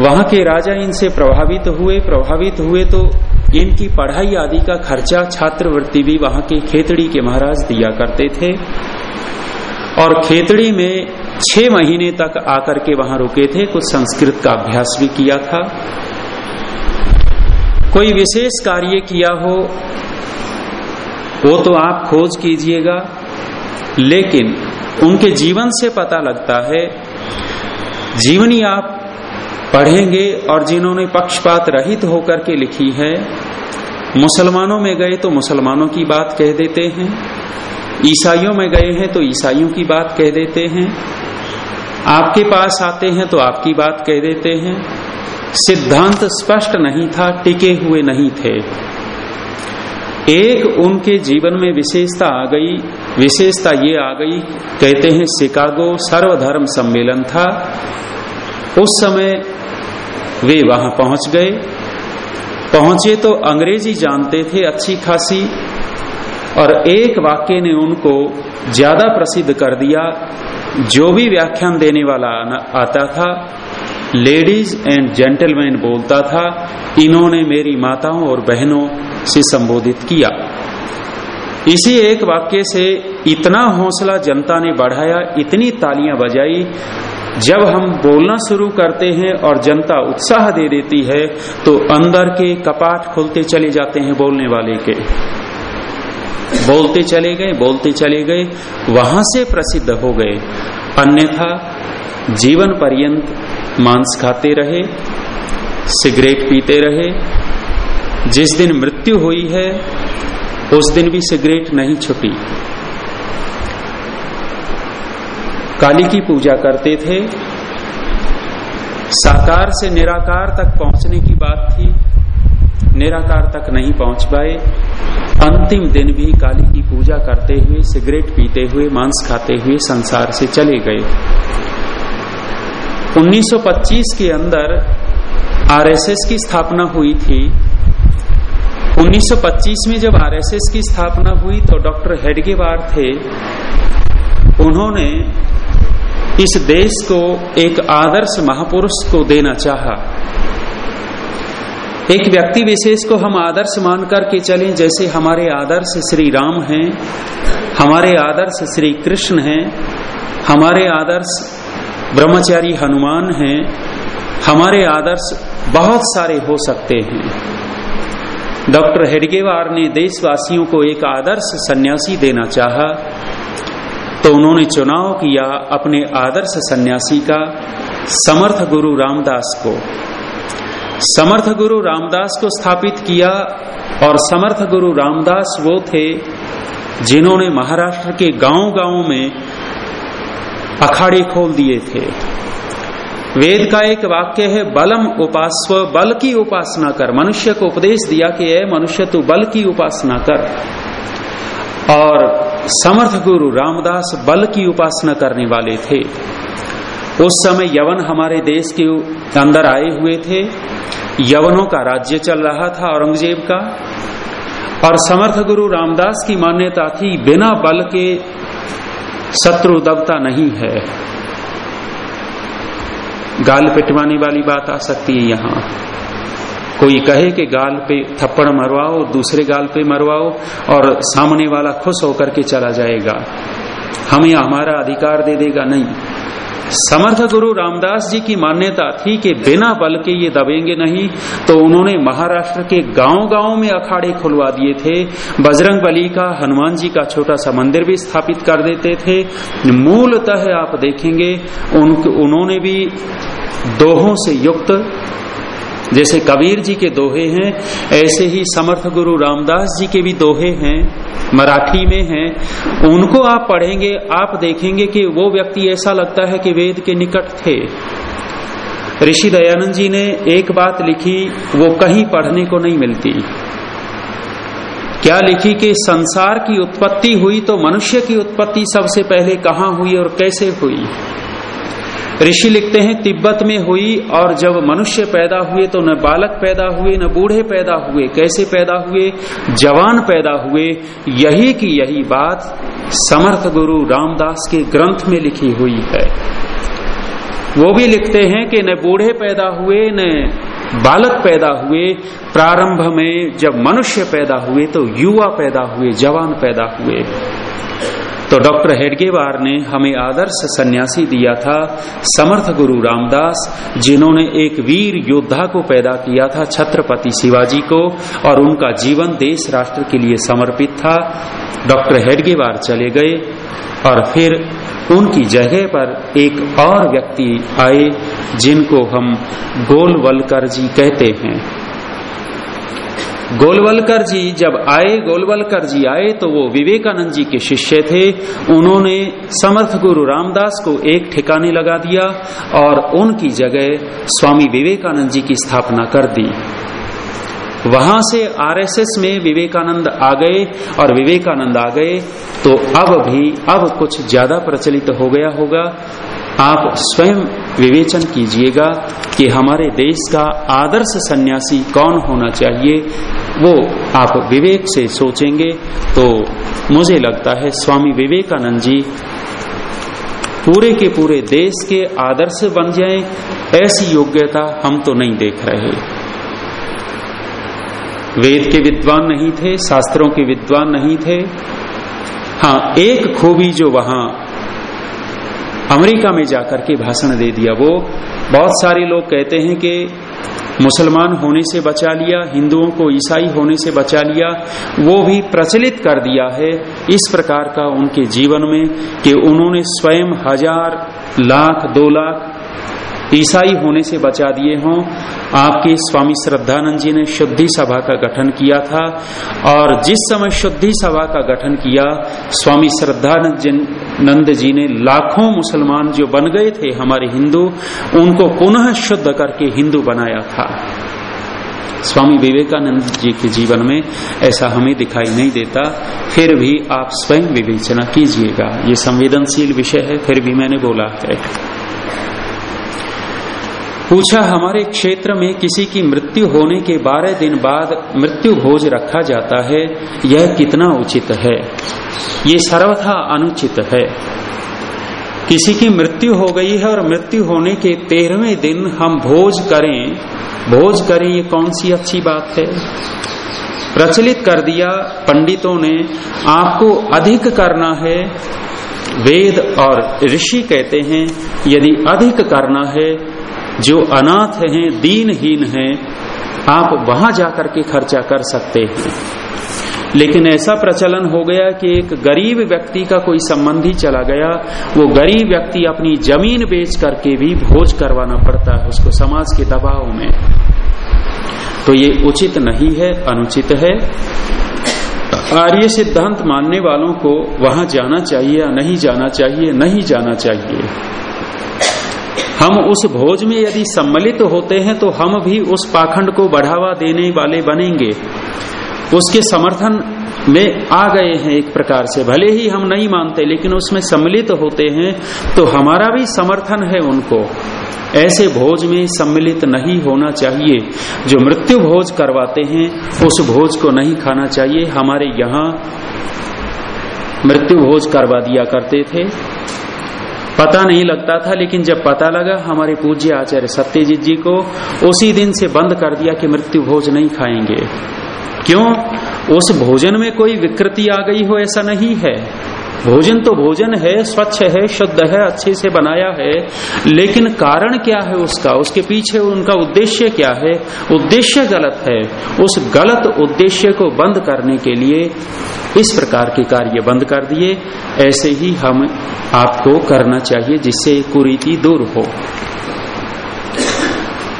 [SPEAKER 1] वहाँ के राजा इनसे प्रभावित हुए प्रभावित हुए तो इनकी पढ़ाई आदि का खर्चा छात्रवृत्ति भी वहाँ के खेतड़ी के महाराज दिया करते थे। और खेतड़ी में छह महीने तक आकर के वहाँ रुके थे, कुछ संस्कृत का अभ्यास भी किया था। कोई विशेष कार्य किया हो, वो तो आप खोज कीजिएगा। लेकिन उनके जीवन से पता लगता है, जीवनी आप पढ़ेंगे और जिन्होंने पक्षपात रहित होकर के लिखी है, मुसलमानों में गए तो मुसलमानों की बात कह देते हैं, ईसाइयों में गए हैं तो ईसाइयों की बात कह देते हैं, आपके पास आते हैं तो आपकी बात कह देते हैं, सिद्धांत स्पष्ट नहीं था, टिके हुए नहीं थे। एक उनके जीवन में विशेषता आ गई, विशेषता ये आ गई, कहते हैं शिकागो सर्वधर्म सम्मेलन था। उस समय वे वहाँ पहुँच गए। पहुँचे तो अंग्रेज़ी जानते थे अच्छी खासी, और एक वाक्य ने उनको ज़्यादा प्रसिद्ध कर दिया, जो भी व्याख्यान देने वाला आता था। लेडीज़ एंड जेंटलमैन बोलता था, इन्होंने मेरी माताओं और बहनों से संबोधित किया। इसी एक वाक्य से इतना हौसला जनता ने बढ़ाया, इतनी तालियाँ बजाई, जब हम बोलना शुरू करते हैं और जनता उत्साह दे देती है तो अंदर के कपाट खुलते चले जाते हैं बोलने वाले के। बोलते चले गए, बोलते चले गए, वहाँ से प्रसिद्ध हो गए। अन्यथा जीवन पर्यंत मांस खाते रहे, सिगरेट पीते रहे। जिस दिन मृत्यु हुई है, उस दिन भी सिगरेट नहीं छुटी काली की पूजा करते थे। साकार से निराकार तक पहुँचने की बात थी। निराकार तक नहीं पहुँच पाए। अंतिम दिन भी काली की पूजा करते हुए, सिगरेट पीते हुए, मांस खाते हुए संसार से चले गए। 1925 के अंदर आरएसएस की स्थापना हुई थी। 1925 में जब आरएसएस की स्थापना हुई तो डॉक्टर हेडगेवार थे। उन्होंने इस देश को एक आदर्श महापुरुष को देना चाहा। एक व्यक्ति विशेष को हम आदर्श मान करके चलें, जैसे हमारे आदर्श श्री राम हैं, हमारे आदर्श श्री कृष्ण हैं, हमारे आदर्श ब्रह्मचारी हनुमान हैं, हमारे आदर्श बहुत सारे हो सकते हैं। डॉक्टर हेडगेवार ने देशवासियों को एक आदर्श सन्यासी देना चाहा तो उन्होंने चुनाव किया अपने आदर्श सन्यासी का, समर्थ गुरु रामदास को। समर्थ गुरु रामदास को स्थापित किया, और समर्थ गुरु रामदास वो थे, जिन्होंने महाराष्ट्र के गाँव गाँव में अखाड़े खोल दिए थे। वेद का एक वाक्य है, बलम उपास्व, बल की उपासना कर। मनुष्य को उपदेश दिया कि, ए मनुष्य, तू बल की उपासना कर। और समर्थ गुरु रामदास बल की उपासना करने वाले थे। उस समय यवन हमारे देश के अंदर आए हुए थे। यवनों का राज्य चल रहा था औरंगज़ेब का। और समर्थ गुरु रामदास की मान्यता थी, बिना बल के शत्रु दबता नहीं है। गाल पिटवाने वाली बात आ सकती है यहाँ। कोई कहे कि गाल पे थप्पड़ मरवाओ, दूसरे गाल पे मरवाओ और सामने वाला खुश होकर के चला जाएगा। हमें हमारा अधिकार दे देगा, नहीं। समर्थ गुरु रामदास जी की मान्यता थी कि बिना बल के ये दबेंगे नहीं तो उन्होंने महाराष्ट्र के गाँव गाँव में अखाड़े खुलवा दिए थे। बजरंग बली का हनुमान जी का छोटा सा मंदिर भी स्थापित कर देते थे। मूलतः आप देखेंगे उन, उन्होंने भी दोहों से युक्त जैसे कबीर जी के दोहे हैं, ऐसे ही समर्थ गुरु रामदास जी के भी दोहे हैं, मराठी में हैं। उनको आप पढ़ेंगे, आप देखेंगे कि वो व्यक्ति ऐसा लगता है कि वेद के निकट थे। ऋषि दयानंद जी ने एक बात लिखी, वो कहीं पढ़ने को नहीं मिलती। क्या लिखी कि संसार की उत्पत्ति हुई तो मनुष्य की उत्पत्ति सबसे पहले कहाँ हुई और कैसे हुई? ऋषि लिखते हैं, तिब्बत में हुई और जब मनुष्य पैदा हुए तो न बालक पैदा हुए, न बूढ़े पैदा हुए। कैसे पैदा हुए? जवान पैदा हुए। यही की यही बात समर्थ गुरु रामदास के ग्रंथ में लिखी हुई है। वो भी लिखते हैं कि न बूढ़े पैदा हुए, न बालक पैदा हुए। प्रारंभ में जब मनुष्य पैदा हुए तो युवा पैदा हुए, जवान पैदा हुए। तो डॉक्टर हेडगेवार ने हमें आदर्श सन्यासी दिया था, समर्थ गुरु रामदास, जिन्होंने एक वीर योद्धा को पैदा किया था, छत्रपति शिवाजी को, और उनका जीवन देश राष्ट्र के लिए समर्पित था। डॉक्टर हेडगेवार चले गए, और फिर उनकी जगह पर एक और व्यक्ति आए, जिनको हम गोलवलकर जी कहते हैं। गोलवलकर जी, जब आए, गोलवलकर जी आए तो वो विवेकानंद जी के शिष्य थे। उन्होंने समर्थ गुरु रामदास को एक ठिकाने लगा दिया और उनकी जगह स्वामी विवेकानंद जी की स्थापना कर दी। वहाँ से आरएसएस में विवेकानंद आ गए और विवेकानंद आ गए तो अब भी, अब कुछ ज़्यादा प्रचलित हो गया होगा। आप स्वयं विवेचन कीजिएगा कि हमारे देश का आदर्श सन्यासी कौन होना चाहिए, वो आप विवेक से सोचेंगे। तो मुझे लगता है, स्वामी विवेकानंद जी पूरे के पूरे देश के आदर्श बन जाए, ऐसी योग्यता हम तो नहीं देख रहे। वेद के विद्वान नहीं थे, शास्त्रों के विद्वान नहीं थे। हाँ एक खूबी जो वहाँ अमेरिका में जाकर के भाषण दे दिया। वो बहुत सारे लोग कहते हैं कि मुसलमान होने से बचा लिया, हिंदुओं को ईसाई होने से बचा लिया, वो भी प्रचलित कर दिया है इस प्रकार का उनके जीवन में कि उन्होंने स्वयं हज़ार लाख, दो लाख ईसाई होने से बचा दिए हों। आपके स्वामी श्रद्धानंद जी ने शुद्धि सभा का गठन किया था और जिस समय शुद्धि सभा का गठन किया, स्वामी श्रद्धानंद जी ने लाखों मुसलमान जो बन गए थे हमारे हिंदू, उनको पुनः शुद्ध करके हिंदू बनाया था। स्वामी विवेकानंद जी के जीवन में ऐसा हमें दिखाई नहीं देता, फिर भी आप स्वयं विवेचना कीजिएगा। ये संवेदनशील विषय है, फिर भी मैंने बोला है। पूछा, हमारे क्षेत्र में किसी की मृत्यु होने के बारह दिन बाद मृत्यु भोज रखा जाता है, यह कितना उचित है? ये सर्वथा अनुचित है। किसी की मृत्यु हो गई है और मृत्यु होने के तेरहवें दिन हम भोज करें। भोज करें, ये कौन सी अच्छी बात है? प्रचलित कर दिया पंडितों ने, आपको अधिक करना है। वेद और ऋषि कहते हैं, यदि अधिक करना है जो अनाथ हैं, दीनहीन हैं, आप वहाँ जाकर के खर्चा कर सकते हैं। लेकिन ऐसा प्रचलन हो गया कि एक गरीब व्यक्ति का कोई संबंधी चला गया। वो गरीब व्यक्ति अपनी ज़मीन बेच करके भी भोज करवाना पड़ता है, उसको समाज के दबाव में। तो ये उचित नहीं है, अनुचित है। आर्य सिद्धांत मानने वालों को वहाँ जाना चाहिए नहीं जाना चाहिए, नहीं जाना चाहिए। हम उस भोज में यदि सम्मिलित होते हैं तो हम भी उस पाखंड को बढ़ावा देने वाले बनेंगे। उसके समर्थन में आ गए हैं एक प्रकार से। भले ही हम नहीं मानते, लेकिन उसमें सम्मिलित होते हैं तो हमारा भी समर्थन है उनको। ऐसे भोज में सम्मिलित नहीं होना चाहिए। जो मृत्यु भोज करवाते हैं, उस भोज को नहीं खाना चाहिए। हमारे यहाँ मृत्यु भोज करवा दिया करते थे। पता नहीं लगता था, लेकिन जब पता लगा, हमारे पूज्य आचार्य सत्यजीत जी को उसी दिन से बंद कर दिया कि मृत्यु भोज नहीं खाएँगे। क्यों? उस भोजन में कोई विकृति आ गई हो ऐसा नहीं है। भोजन तो भोजन है, स्वच्छ है, शुद्ध है, अच्छे से बनाया है। लेकिन कारण क्या है उसका? उसके पीछे उनका उद्देश्य क्या है? उद्देश्य गलत है। उस गलत उद्देश्य को बंद करने के लिए इस प्रकार के कार्य बंद कर दिए। ऐसे ही हम आपको करना चाहिए जिससे कुरीति दूर हो।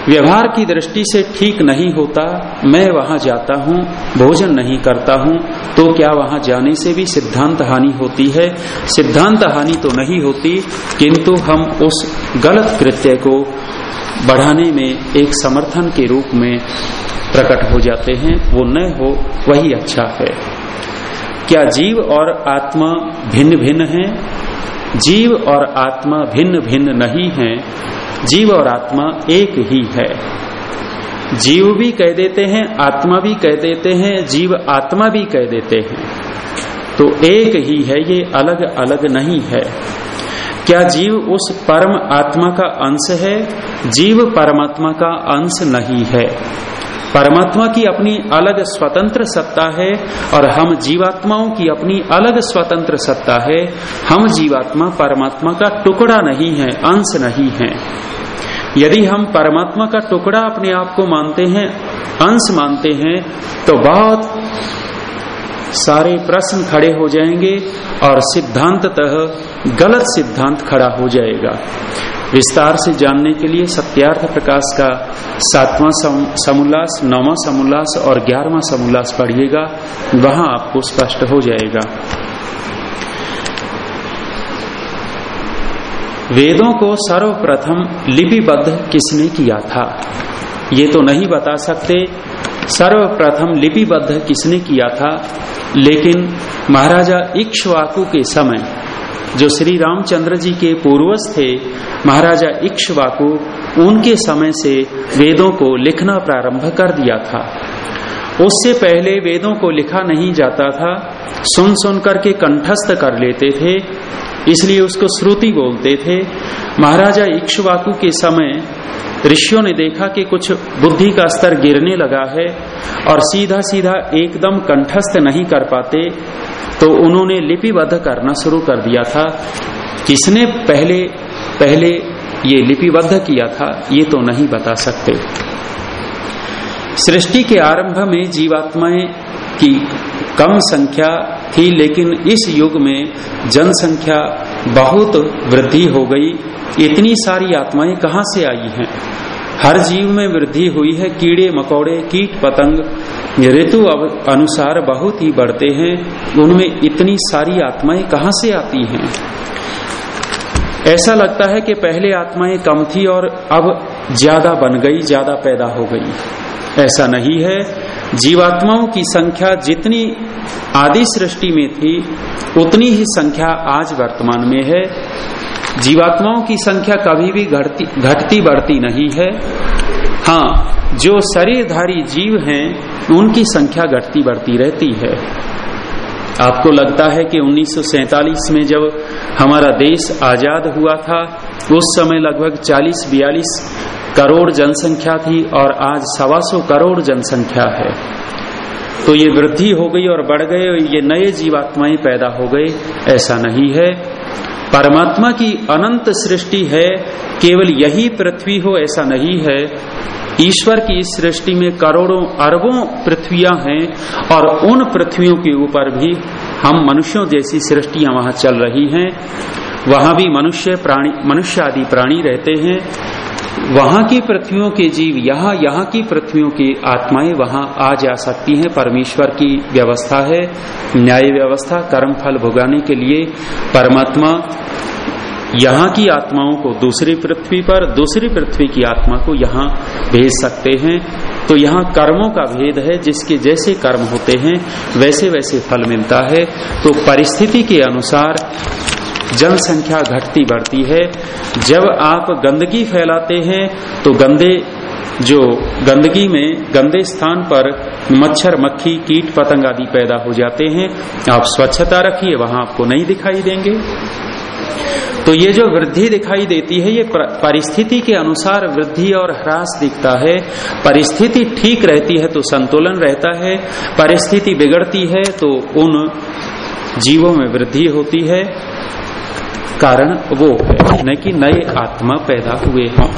[SPEAKER 1] व्यवहार की दृष्टि से ठीक नहीं होता, मैं वहाँ जाता हूँ, भोजन नहीं करता हूँ तो क्या वहाँ जाने से भी सिद्धांत हानि होती है? सिद्धांत हानि तो नहीं होती, किंतु हम उस गलत कृत्य को बढ़ाने में एक समर्थन के रूप में प्रकट हो जाते हैं, वो न हो, वही अच्छा है। क्या जीव और आत्मा भिन्न भिन्न है? जीव और आत्मा भिन्न भिन्न नहीं है जीव और आत्मा एक ही है। जीव भी कह देते हैं, आत्मा भी कह देते हैं, जीव आत्मा भी कह देते हैं। तो एक ही है, ये अलग अलग नहीं है। क्या जीव उस परम आत्मा का अंश है? जीव परमात्मा का अंश नहीं है। परमात्मा की अपनी अलग स्वतंत्र सत्ता है और हम जीवात्माओं की अपनी अलग स्वतंत्र सत्ता है। हम जीवात्मा परमात्मा का टुकड़ा नहीं है, अंश नहीं है। यदि हम परमात्मा का टुकड़ा अपने आप को मानते हैं, अंश मानते हैं तो बहुत सारे प्रश्न खड़े हो जाएँगे और सिद्धांततः गलत सिद्धांत खड़ा हो जाएगा। विस्तार से जानने के लिए सत्यार्थ प्रकाश का सातवां समुल्लास, नौवा समुल्लास और ग्यारहवा समुल्लास पढ़िएगा, वहाँ आपको स्पष्ट हो जाएगा। वेदों को सर्वप्रथम लिपिबद्ध किसने किया था? ये तो नहीं बता सकते, सर्वप्रथम लिपिबद्ध किसने किया था, लेकिन महाराजा इक्ष्वाकु के समय जो श्री रामचंद्र जी के पूर्वज थे, महाराजा इक्ष्वाकु उनके समय से वेदों को लिखना प्रारंभ कर दिया था। उससे पहले वेदों को लिखा नहीं जाता था सुन सुन करके कंठस्थ कर लेते थे, इसलिए उसको श्रुति बोलते थे महाराजा इक्ष्वाकु के समय ऋषियों ने देखा कि कुछ बुद्धि का स्तर गिरने लगा है और सीधा सीधा एकदम कंठस्थ नहीं कर पाते तो उन्होंने लिपिबद्ध करना शुरू कर दिया था। किसने पहले पहले ये लिपिबद्ध किया था, ये तो नहीं बता सकते। सृष्टि के आरंभ में जीवात्माएँ की कम संख्या थी, लेकिन इस युग में जनसंख्या बहुत वृद्धि हो गई। इतनी सारी आत्माएँ कहाँ से आई हैं? हर जीव में वृद्धि हुई है, कीड़े मकोड़े, कीट पतंग। ऋतु अनुसार बहुत ही बढ़ते हैं। उनमें इतनी सारी आत्माएँ कहाँ से आती हैं? ऐसा लगता है कि पहले आत्माएँ कम थी और अब ज़्यादा बन गई, ज़्यादा पैदा हो गई। ऐसा नहीं है। जीवात्माओं की संख्या जितनी आदि सृष्टि में थी, उतनी ही संख्या आज वर्तमान में है। जीवात्माओं की संख्या कभी भी घटती घटती बढ़ती नहीं है। हाँ जो शरीरधारी जीव हैं, उनकी संख्या घटती बढ़ती रहती है। आपको लगता है कि 1947 में जब हमारा देश आज़ाद हुआ था, उस समय लगभग 40-42 करोड़ जनसंख्या थी और आज सवा सौ करोड़ जनसंख्या है। तो ये वृद्धि हो गई और बढ़ गए ये नए जीवात्माएँ पैदा हो गए, ऐसा नहीं है। परमात्मा की अनंत सृष्टि है, केवल यही पृथ्वी हो, ऐसा नहीं है। ईश्वर की इस सृष्टि में करोड़ों अरबों पृथ्वियाँ हैं और उन पृथ्वियों के ऊपर भी हम मनुष्यों जैसी सृष्टियाँ वहाँ चल रही हैं। वहाँ भी मनुष्य प्राणी, मनुष्य आदि प्राणी रहते हैं। वहाँ की पृथ्वियों के जीव, यहाँ, यहाँ की पृथ्वियों की आत्माएँ वहाँ आ जा सकती हैं। परमेश्वर की व्यवस्था है। न्याय व्यवस्था कर्म फल भुगाने के लिए परमात्मा यहाँ की आत्माओं को दूसरी पृथ्वी पर, दूसरी पृथ्वी की आत्मा को यहाँ भेज सकते हैं। तो यहाँ कर्मों का भेद है, जिसके जैसे कर्म होते हैं वैसे वैसे फल मिलता है। तो परिस्थिति के अनुसार जनसंख्या घटती बढ़ती है। जब आप गंदगी फैलाते हैं तो गंदे, जो गंदगी में गंदे स्थान पर मच्छर, मक्खी, कीट, पतंग आदि पैदा हो जाते हैं, आप स्वच्छता रखिए, वहाँ आपको नहीं दिखाई देंगे। तो ये जो वृद्धि दिखाई देती है, ये परिस्थिति के अनुसार वृद्धि और ह्रास दिखता है। परिस्थिति ठीक रहती है तो संतुलन रहता है। परिस्थिति बिगड़ती है तो उन जीवों में वृद्धि होती है। कारण वो है, न कि नए आत्मा पैदा हुए हों।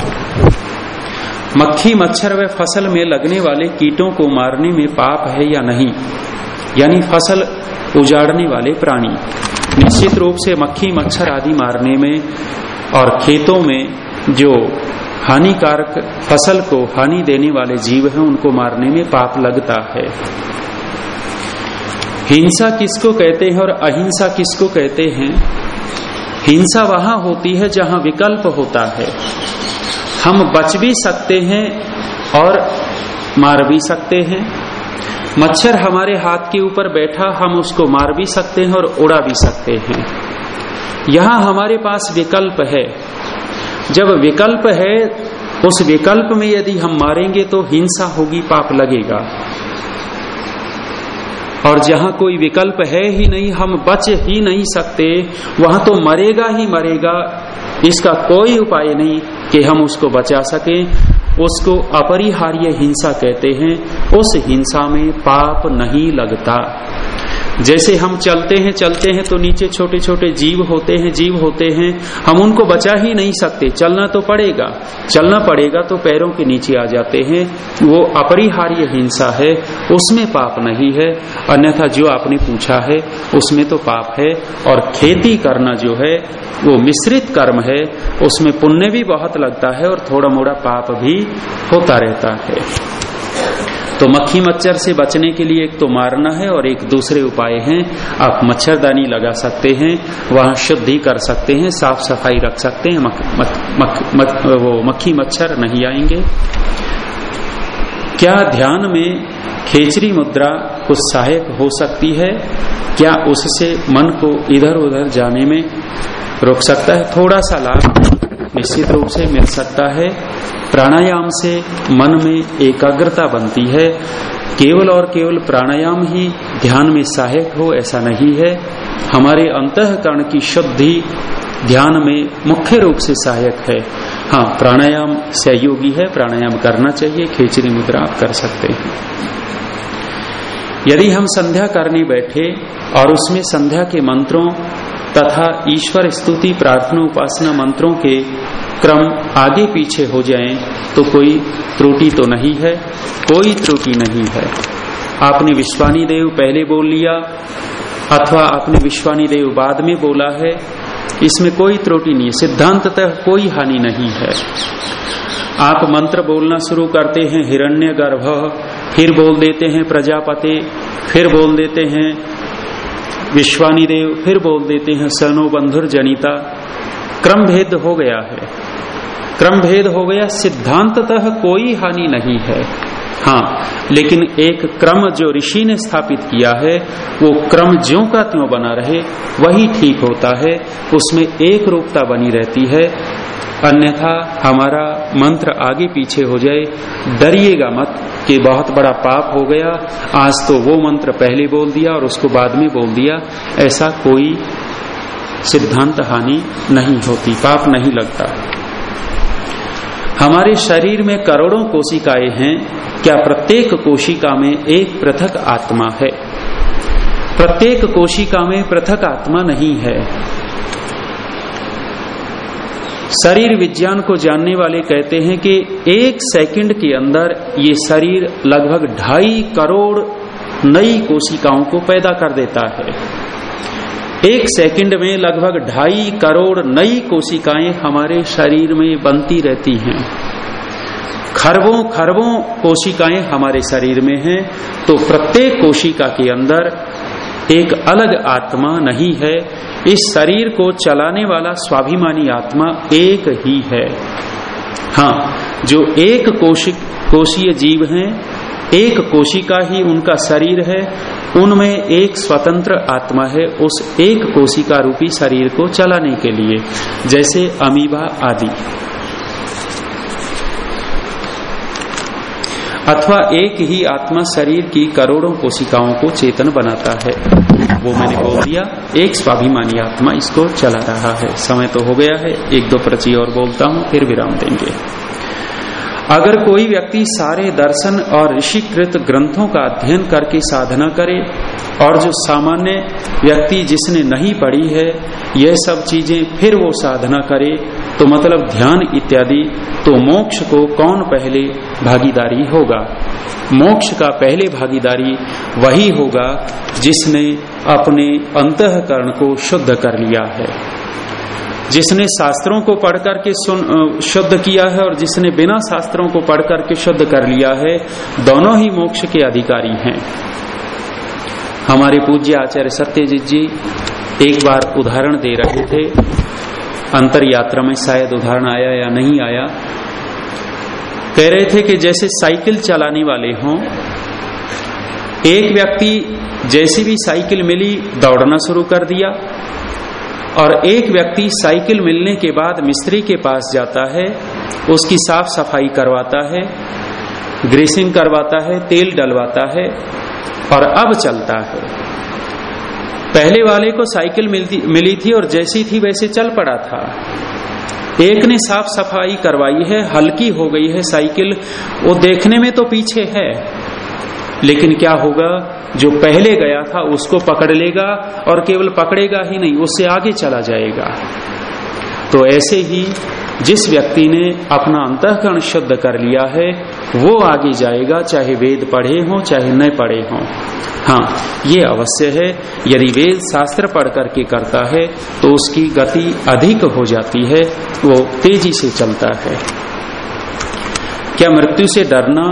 [SPEAKER 1] मक्खी मच्छर व फ़सल में लगने वाले कीटों को मारने में पाप है या नहीं? यानी फ़सल उजाड़ने वाले प्राणी। निश्चित रूप से मक्खी मच्छर आदि मारने में और खेतों में जो हानिकारक फ़सल को हानि देने वाले जीव हैं, उनको मारने में पाप लगता है। हिंसा किसको कहते हैं और अहिंसा किसको कहते हैं? हिंसा वहाँ होती है जहाँ विकल्प होता है। हम बच भी सकते हैं और मार भी सकते हैं। मच्छर हमारे हाथ के ऊपर बैठा, हम उसको मार भी सकते हैं और उड़ा भी सकते हैं। यहाँ हमारे पास विकल्प है। जब विकल्प है, उस विकल्प में यदि हम मारेंगे तो हिंसा होगी, पाप लगेगा। और जहाँ कोई विकल्प है ही नहीं, हम बच ही नहीं सकते। वहाँ तो मरेगा ही मरेगा। इसका कोई उपाय नहीं कि हम उसको बचा सके। उसको अपरिहार्य हिंसा कहते हैं। उस हिंसा में पाप नहीं लगता। जैसे हम चलते हैं चलते हैं तो नीचे छोटे छोटे जीव होते हैं, जीव होते हैं। हम उनको बचा ही नहीं सकते। चलना तो पड़ेगा। चलना पड़ेगा तो पैरों के नीचे आ जाते हैं। वो अपरिहार्य हिंसा है। उसमें पाप नहीं है। अन्यथा जो आपने पूछा है, उसमें तो पाप है। और खेती करना जो है, वो मिश्रित कर्म है। उसमें पुण्य भी बहुत लगता है और थोड़ा मोड़ा पाप भी होता रहता है। तो मक्खी मच्छर से बचने के लिए एक तो मारना है और एक दूसरे उपाय हैं। आप मच्छरदानी लगा सकते हैं वहाँ शुद्धि कर सकते हैं साफ़ सफ़ाई रख सकते हैं। मक, मक, मक, मक, वो मक्खी मच्छर नहीं आएँगे। क्या ध्यान में खेचरी मुद्रा कुछ सहायक हो सकती है? क्या उससे मन को इधर उधर जाने में रोक सकता है? थोड़ा सा लाभ निश्चित रूप से मिल सकता है। प्राणायाम से मन में एकाग्रता बनती है। केवल और केवल प्राणायाम ही ध्यान में सहायक हो, ऐसा नहीं है। हमारे अंतकरण की शुद्धि ध्यान में मुख्य रूप से सहायक है। हाँ प्राणायाम सहयोगी है, प्राणायाम करना चाहिए खेचरी मुद्रा आप कर सकते हैं। यदि हम संध्या करने बैठे और उसमें संध्या के मंत्रों तथा ईश्वर स्तुति प्रार्थना उपासना मंत्रों के क्रम आगे पीछे हो जाएँ तो कोई त्रुटि तो नहीं है, कोई त्रुटि नहीं है। आपने विश्वानी देव पहले बोल लिया, अथवा आपने विश्वानी देव बाद में बोला है इसमें कोई त्रुटि नहीं है सिद्धांत सिद्धांततः कोई हानि नहीं है। आप मंत्र बोलना शुरू करते हैं हिरण्य गर्भ फिर बोल देते हैं प्रजापति, फिर बोल देते हैं विश्वानी देव फिर बोल देते हैं सनो बंधुर जनिता। क्रम भेद हो गया है। क्रम भेद हो गया, सिद्धांततः कोई हानि नहीं है। हाँ लेकिन एक क्रम जो ऋषि ने स्थापित किया है, वो क्रम ज्यो का त्यों बना रहे, वही ठीक होता है। उसमें एक रूपता बनी रहती है। अन्यथा हमारा मंत्र आगे पीछे हो जाए, डरिएगा मत कि बहुत बड़ा पाप हो गया, आज तो वो मंत्र पहले बोल दिया और उसको बाद में बोल दिया। ऐसा कोई सिद्धांत हानि नहीं होती, पाप नहीं लगता। हमारे शरीर में करोड़ों कोशिकाएँ हैं, क्या प्रत्येक कोशिका में एक पृथक आत्मा है? प्रत्येक कोशिका में पृथक आत्मा नहीं है। शरीर विज्ञान को जानने वाले कहते हैं कि एक सेकंड के अंदर ये शरीर लगभग ढाई करोड़ नई कोशिकाओं को पैदा कर देता है। एक सेकंड में लगभग ढाई करोड़ नई कोशिकाएँ हमारे शरीर में बनती रहती हैं। खरबों खरबों कोशिकाएँ हमारे शरीर में हैं तो प्रत्येक कोशिका के अंदर एक अलग आत्मा नहीं है। इस शरीर को चलाने वाला स्वाभिमानी आत्मा एक ही है। हाँ जो एक कोशिक कोशीय जीव हैं एक कोशिका ही उनका शरीर है, उनमें एक स्वतंत्र आत्मा है उस एक कोशिका रूपी शरीर को चलाने के लिए, जैसे अमीबा आदि। अथवा एक ही आत्मा शरीर की करोड़ों कोशिकाओं को चेतन बनाता है। वो मैंने बोल दिया, एक स्वाभिमानी आत्मा इसको चला रहा है। समय तो हो गया है, एक दो प्रचि और बोलता हूँ, फिर विराम देंगे। अगर कोई व्यक्ति सारे दर्शन और ऋषिकृत ग्रंथों का अध्ययन करके साधना करे, और जो सामान्य व्यक्ति जिसने नहीं पढ़ी है, यह सब चीज़ें फिर वो साधना करे तो मतलब ध्यान इत्यादि तो मोक्ष को कौन पहले भागीदारी होगा? मोक्ष का पहले भागीदारी वही होगा जिसने अपने अंतकरण को शुद्ध कर लिया है। जिसने शास्त्रों को पढ़ करके शुद्ध किया है और जिसने बिना शास्त्रों को पढ़ करके शुद्ध कर लिया है, दोनों ही मोक्ष के अधिकारी हैं। हमारे पूज्य आचार्य सत्यजीत जी एक बार उदाहरण दे रहे थे। अंतर यात्रा में शायद उदाहरण आया या नहीं आया। कह रहे थे कि जैसे साइकिल चलाने वाले हों, एक व्यक्ति जैसी भी साइकिल मिली, दौड़ना शुरू कर दिया। और एक व्यक्ति साइकिल मिलने के बाद मिस्त्री के पास जाता है, उसकी साफ़ सफ़ाई करवाता है, ग्रीसिंग करवाता है, तेल डलवाता है और अब चलता है। पहले वाले को साइकिल मिली थी और जैसी थी वैसे चल पड़ा था। एक ने साफ़ सफ़ाई करवाई है, हल्की हो गई है साइकिल, वो देखने में तो पीछे है, लेकिन क्या होगा? जो पहले गया था उसको पकड़ लेगा और केवल पकड़ेगा ही नहीं, उससे आगे चला जाएगा। तो ऐसे ही जिस व्यक्ति ने अपना अंतकरण शुद्ध कर लिया है, वो आगे जाएगा, चाहे वेद पढ़े हो, चाहे न पढ़े हो। हाँ ये अवश्य है, यदि वेद शास्त्र पढ़ करके करता है तो उसकी गति अधिक हो जाती है, वो तेज़ी से चलता है। क्या मृत्यु से डरना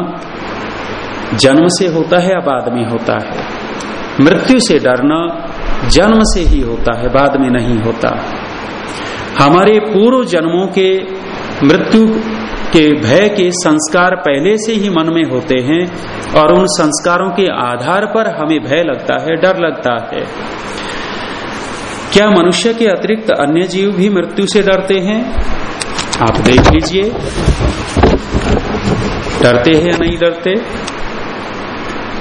[SPEAKER 1] जन्म से होता है या बाद में होता है। मृत्यु से डरना जन्म से ही होता है, बाद में नहीं होता। हमारे पूर्व जन्मों के मृत्यु के भय के संस्कार पहले से ही मन में होते हैं और उन संस्कारों के आधार पर हमें भय लगता है, डर लगता है। क्या मनुष्य के अतिरिक्त अन्य जीव भी मृत्यु से डरते हैं? आप देख लीजिए। डरते हैं या नहीं डरते?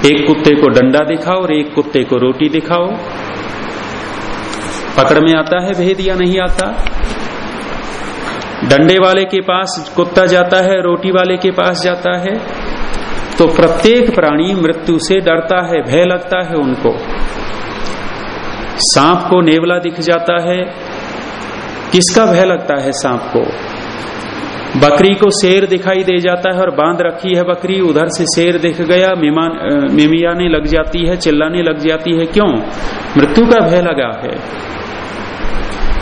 [SPEAKER 1] एक कुत्ते को डंडा दिखाओ और एक कुत्ते को रोटी दिखाओ। पकड़ में आता है, भेद या नहीं आता? डंडे वाले के पास कुत्ता जाता है, रोटी वाले के पास जाता है तो प्रत्येक प्राणी मृत्यु से डरता है, भय लगता है उनको। सांप को नेवला दिख जाता है। किसका भय लगता है सांप को? बकरी को शेर दिखाई दे जाता है और बाँध रखी है बकरी, उधर से शेर दिख गया मिमियाने लग जाती है, चिल्लाने लग जाती है, क्यों? मृत्यु का भय लगा है।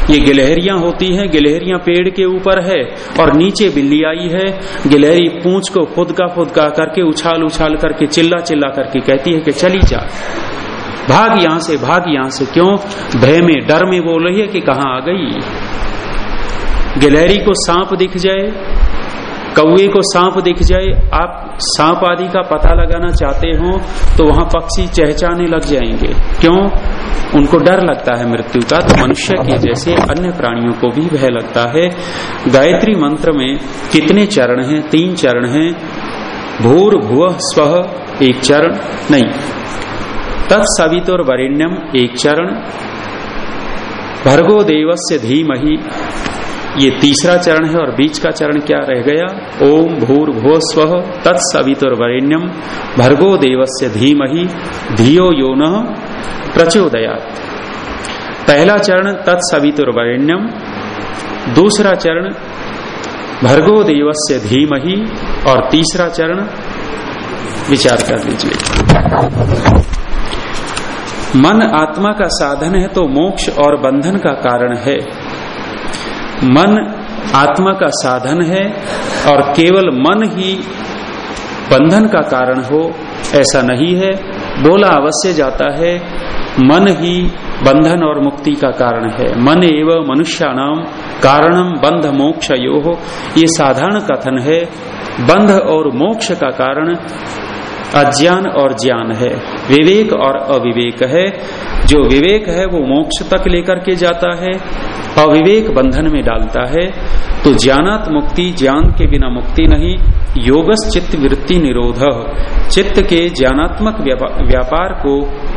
[SPEAKER 1] ये गिलहरियाँ होती हैं, गिलहरियाँ पेड़ के ऊपर है और नीचे बिल्ली आई है। गिलहरी पूंछ को खुद का खुद का करके उछाल उछाल करके, चिल्ला चिल्ला करके कहती है कि चली जा। भाग यहाँ से, भाग यहाँ से, क्यों? भय में, डर में बोल रही है कि कहा आ गई? गिलहरी को सांप दिख जाए कौए को सांप दिख जाए, आप सांप आदि का पता लगाना चाहते हो तो वहाँ पक्षी चहचाने लग जाएँगे। क्यों? उनको डर लगता है मृत्यु का तो मनुष्य के जैसे अन्य प्राणियों को भी भय लगता है। गायत्री मंत्र में कितने चरण हैं? तीन चरण हैं। भूर, भुव, स्व, एक चरण। नहीं। तत्सवित और वरिण्यम, एक चरण। भर्गो देवस्य धीमही। ये तीसरा चरण है और बीच का चरण क्या रह गया? ओम भूर भो स्व तत्सवितुर वरेण्यम भर्गो देवस्य धीमहि धियो यो न प्रचोदया पहला चरण तत्सवितुर वरेण्यम दूसरा चरण भर्गो देवस्य धीमहि और तीसरा चरण विचार कर लीजिए। मन आत्मा का साधन है तो मोक्ष और बंधन का कारण है। मन आत्मा का साधन है और केवल मन ही बंधन का कारण हो, ऐसा नहीं है। बोला अवश्य जाता है, मन ही बंधन और मुक्ति का कारण है। मन एवं मनुष्याणाम कारणम बंध मोक्ष यो हो ये साधारण कथन है। बंध और मोक्ष का कारण अज्ञान और ज्ञान है। विवेक और अविवेक है। जो विवेक है वो मोक्ष तक लेकर के जाता है, अविवेक बंधन में डालता है तो ज्ञानात मुक्ति, ज्ञान के बिना मुक्ति नहीं योगस चित्त वृत्ति निरोध। चित्त के ज्ञानात्मक व्यापार को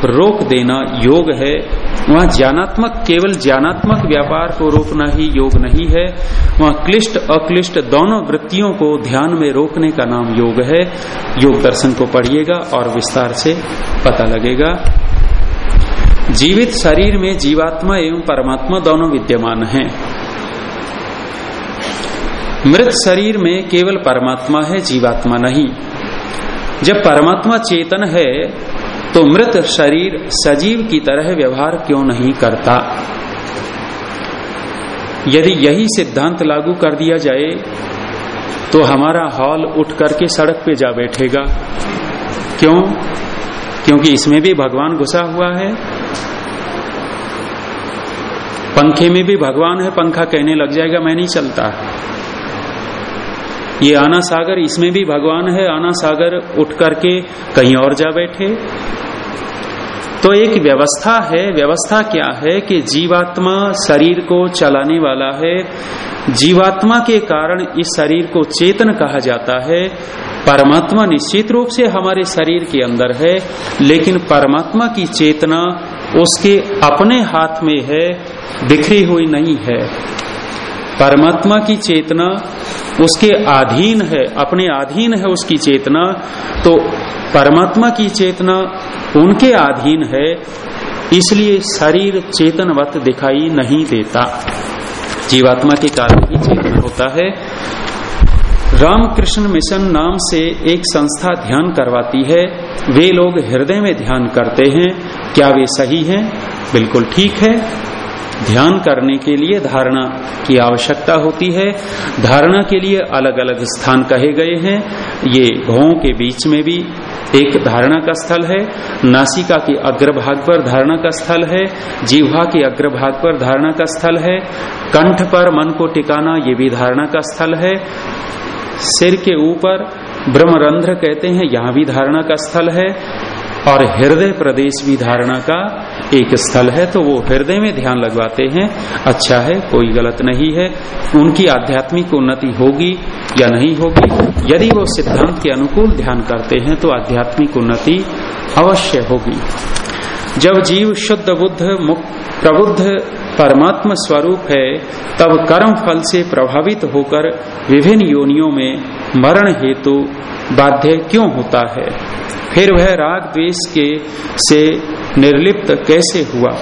[SPEAKER 1] रोक देना योग है। वहाँ ज्ञानात्मक, केवल ज्ञानात्मक व्यापार को रोकना ही योग नहीं है, वहाँ क्लिष्ट, अक्लिष्ट दोनों वृत्तियों को ध्यान में रोकने का नाम योग है। योग दर्शन को पढ़िएगा और विस्तार से पता लगेगा। जीवित शरीर में जीवात्मा एवं परमात्मा दोनों विद्यमान हैं। मृत शरीर में केवल परमात्मा है, जीवात्मा नहीं। जब परमात्मा चेतन है तो मृत शरीर सजीव की तरह व्यवहार क्यों नहीं करता? यदि यही सिद्धांत लागू कर दिया जाए तो हमारा हॉल उठ करके सड़क पे जा बैठेगा। क्यों? क्योंकि इसमें भी भगवान घुसा हुआ है। पंखे में भी भगवान है, पंखा कहने लग जाएगा, मैं नहीं चलता। ये आना सागर, इसमें भी भगवान है, आना सागर, उठ करके कहीं और जा बैठे। तो एक व्यवस्था है, व्यवस्था क्या है कि जीवात्मा शरीर को चलाने वाला है। जीवात्मा के कारण इस शरीर को चेतन कहा जाता है। परमात्मा निश्चित रूप से हमारे शरीर के अंदर है, लेकिन परमात्मा की चेतना उसके अपने हाथ में है। बिखरी हुई नहीं है। परमात्मा की चेतना उसके अधीन है, अपने अधीन है उसकी चेतना। तो परमात्मा की चेतना उनके अधीन है, इसलिए शरीर चेतनवत दिखाई नहीं देता। जीवात्मा के कारण ही चेतन होता है। रामकृष्ण मिशन नाम से एक संस्था ध्यान करवाती है। वे लोग हृदय में ध्यान करते हैं। क्या वे सही हैं? बिल्कुल ठीक है। ध्यान करने के लिए धारणा की आवश्यकता होती है। धारणा के लिए अलग अलग स्थान कहे गए हैं। ये भवों के बीच में भी एक धारणा का स्थल है। नासिका के अग्रभाग पर धारणा का स्थल है। जीवा के अग्रभाग पर धारणा का स्थल है। कंठ पर मन को टिकाना ये भी धारणा का स्थल है। सिर के ऊपर ब्रह्मरंध्र कहते हैं, यहाँ भी धारणा का स्थल है। और हृदय प्रदेश भी धारणा का एक स्थल है तो वो हृदय में ध्यान लगवाते हैं अच्छा है, कोई गलत नहीं है, उनकी आध्यात्मिक उन्नति होगी या नहीं होगी, यदि वो सिद्धांत के अनुकूल ध्यान करते हैं तो आध्यात्मिक उन्नति अवश्य होगी। जब जीव शुद्ध बुद्ध मुक्त प्रबुद्ध परमात्म स्वरूप है, तब कर्म फल से प्रभावित होकर विभिन्न योनियों में मरण हेतु बाध्य क्यों होता है? फिर वह राग द्वेष के से निर्लिप्त कैसे हुआ?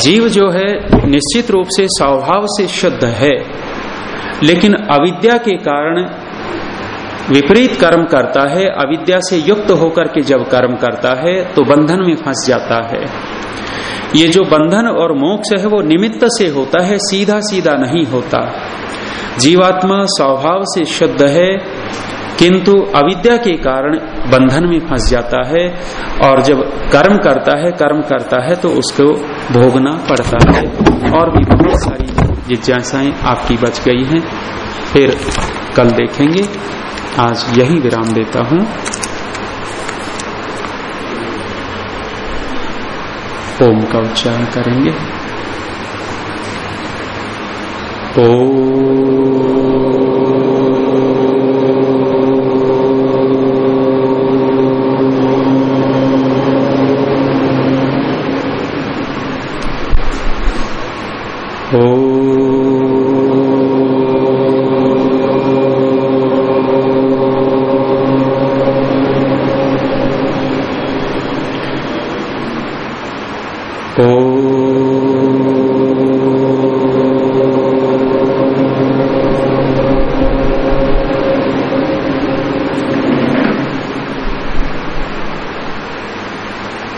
[SPEAKER 1] जीव जो है, निश्चित रूप से स्वभाव से शुद्ध है, लेकिन अविद्या के कारण विपरीत कर्म करता है, अविद्या से युक्त होकर के जब कर्म करता है तो बंधन में फंस जाता है। ये जो बंधन और मोक्ष है, वो निमित्त से होता है सीधा सीधा नहीं होता। जीवात्मा स्वभाव से शुद्ध है किंतु अविद्या के कारण बंधन में फंस जाता है और जब कर्म करता है, कर्म करता है तो उसको भोगना पड़ता है। और भी बहुत सारी जिज्ञासाएँ आपकी बच गई हैं। फिर कल देखेंगे। आज यही विराम देता हूँ। ओम का उच्चारण करेंगे। ओ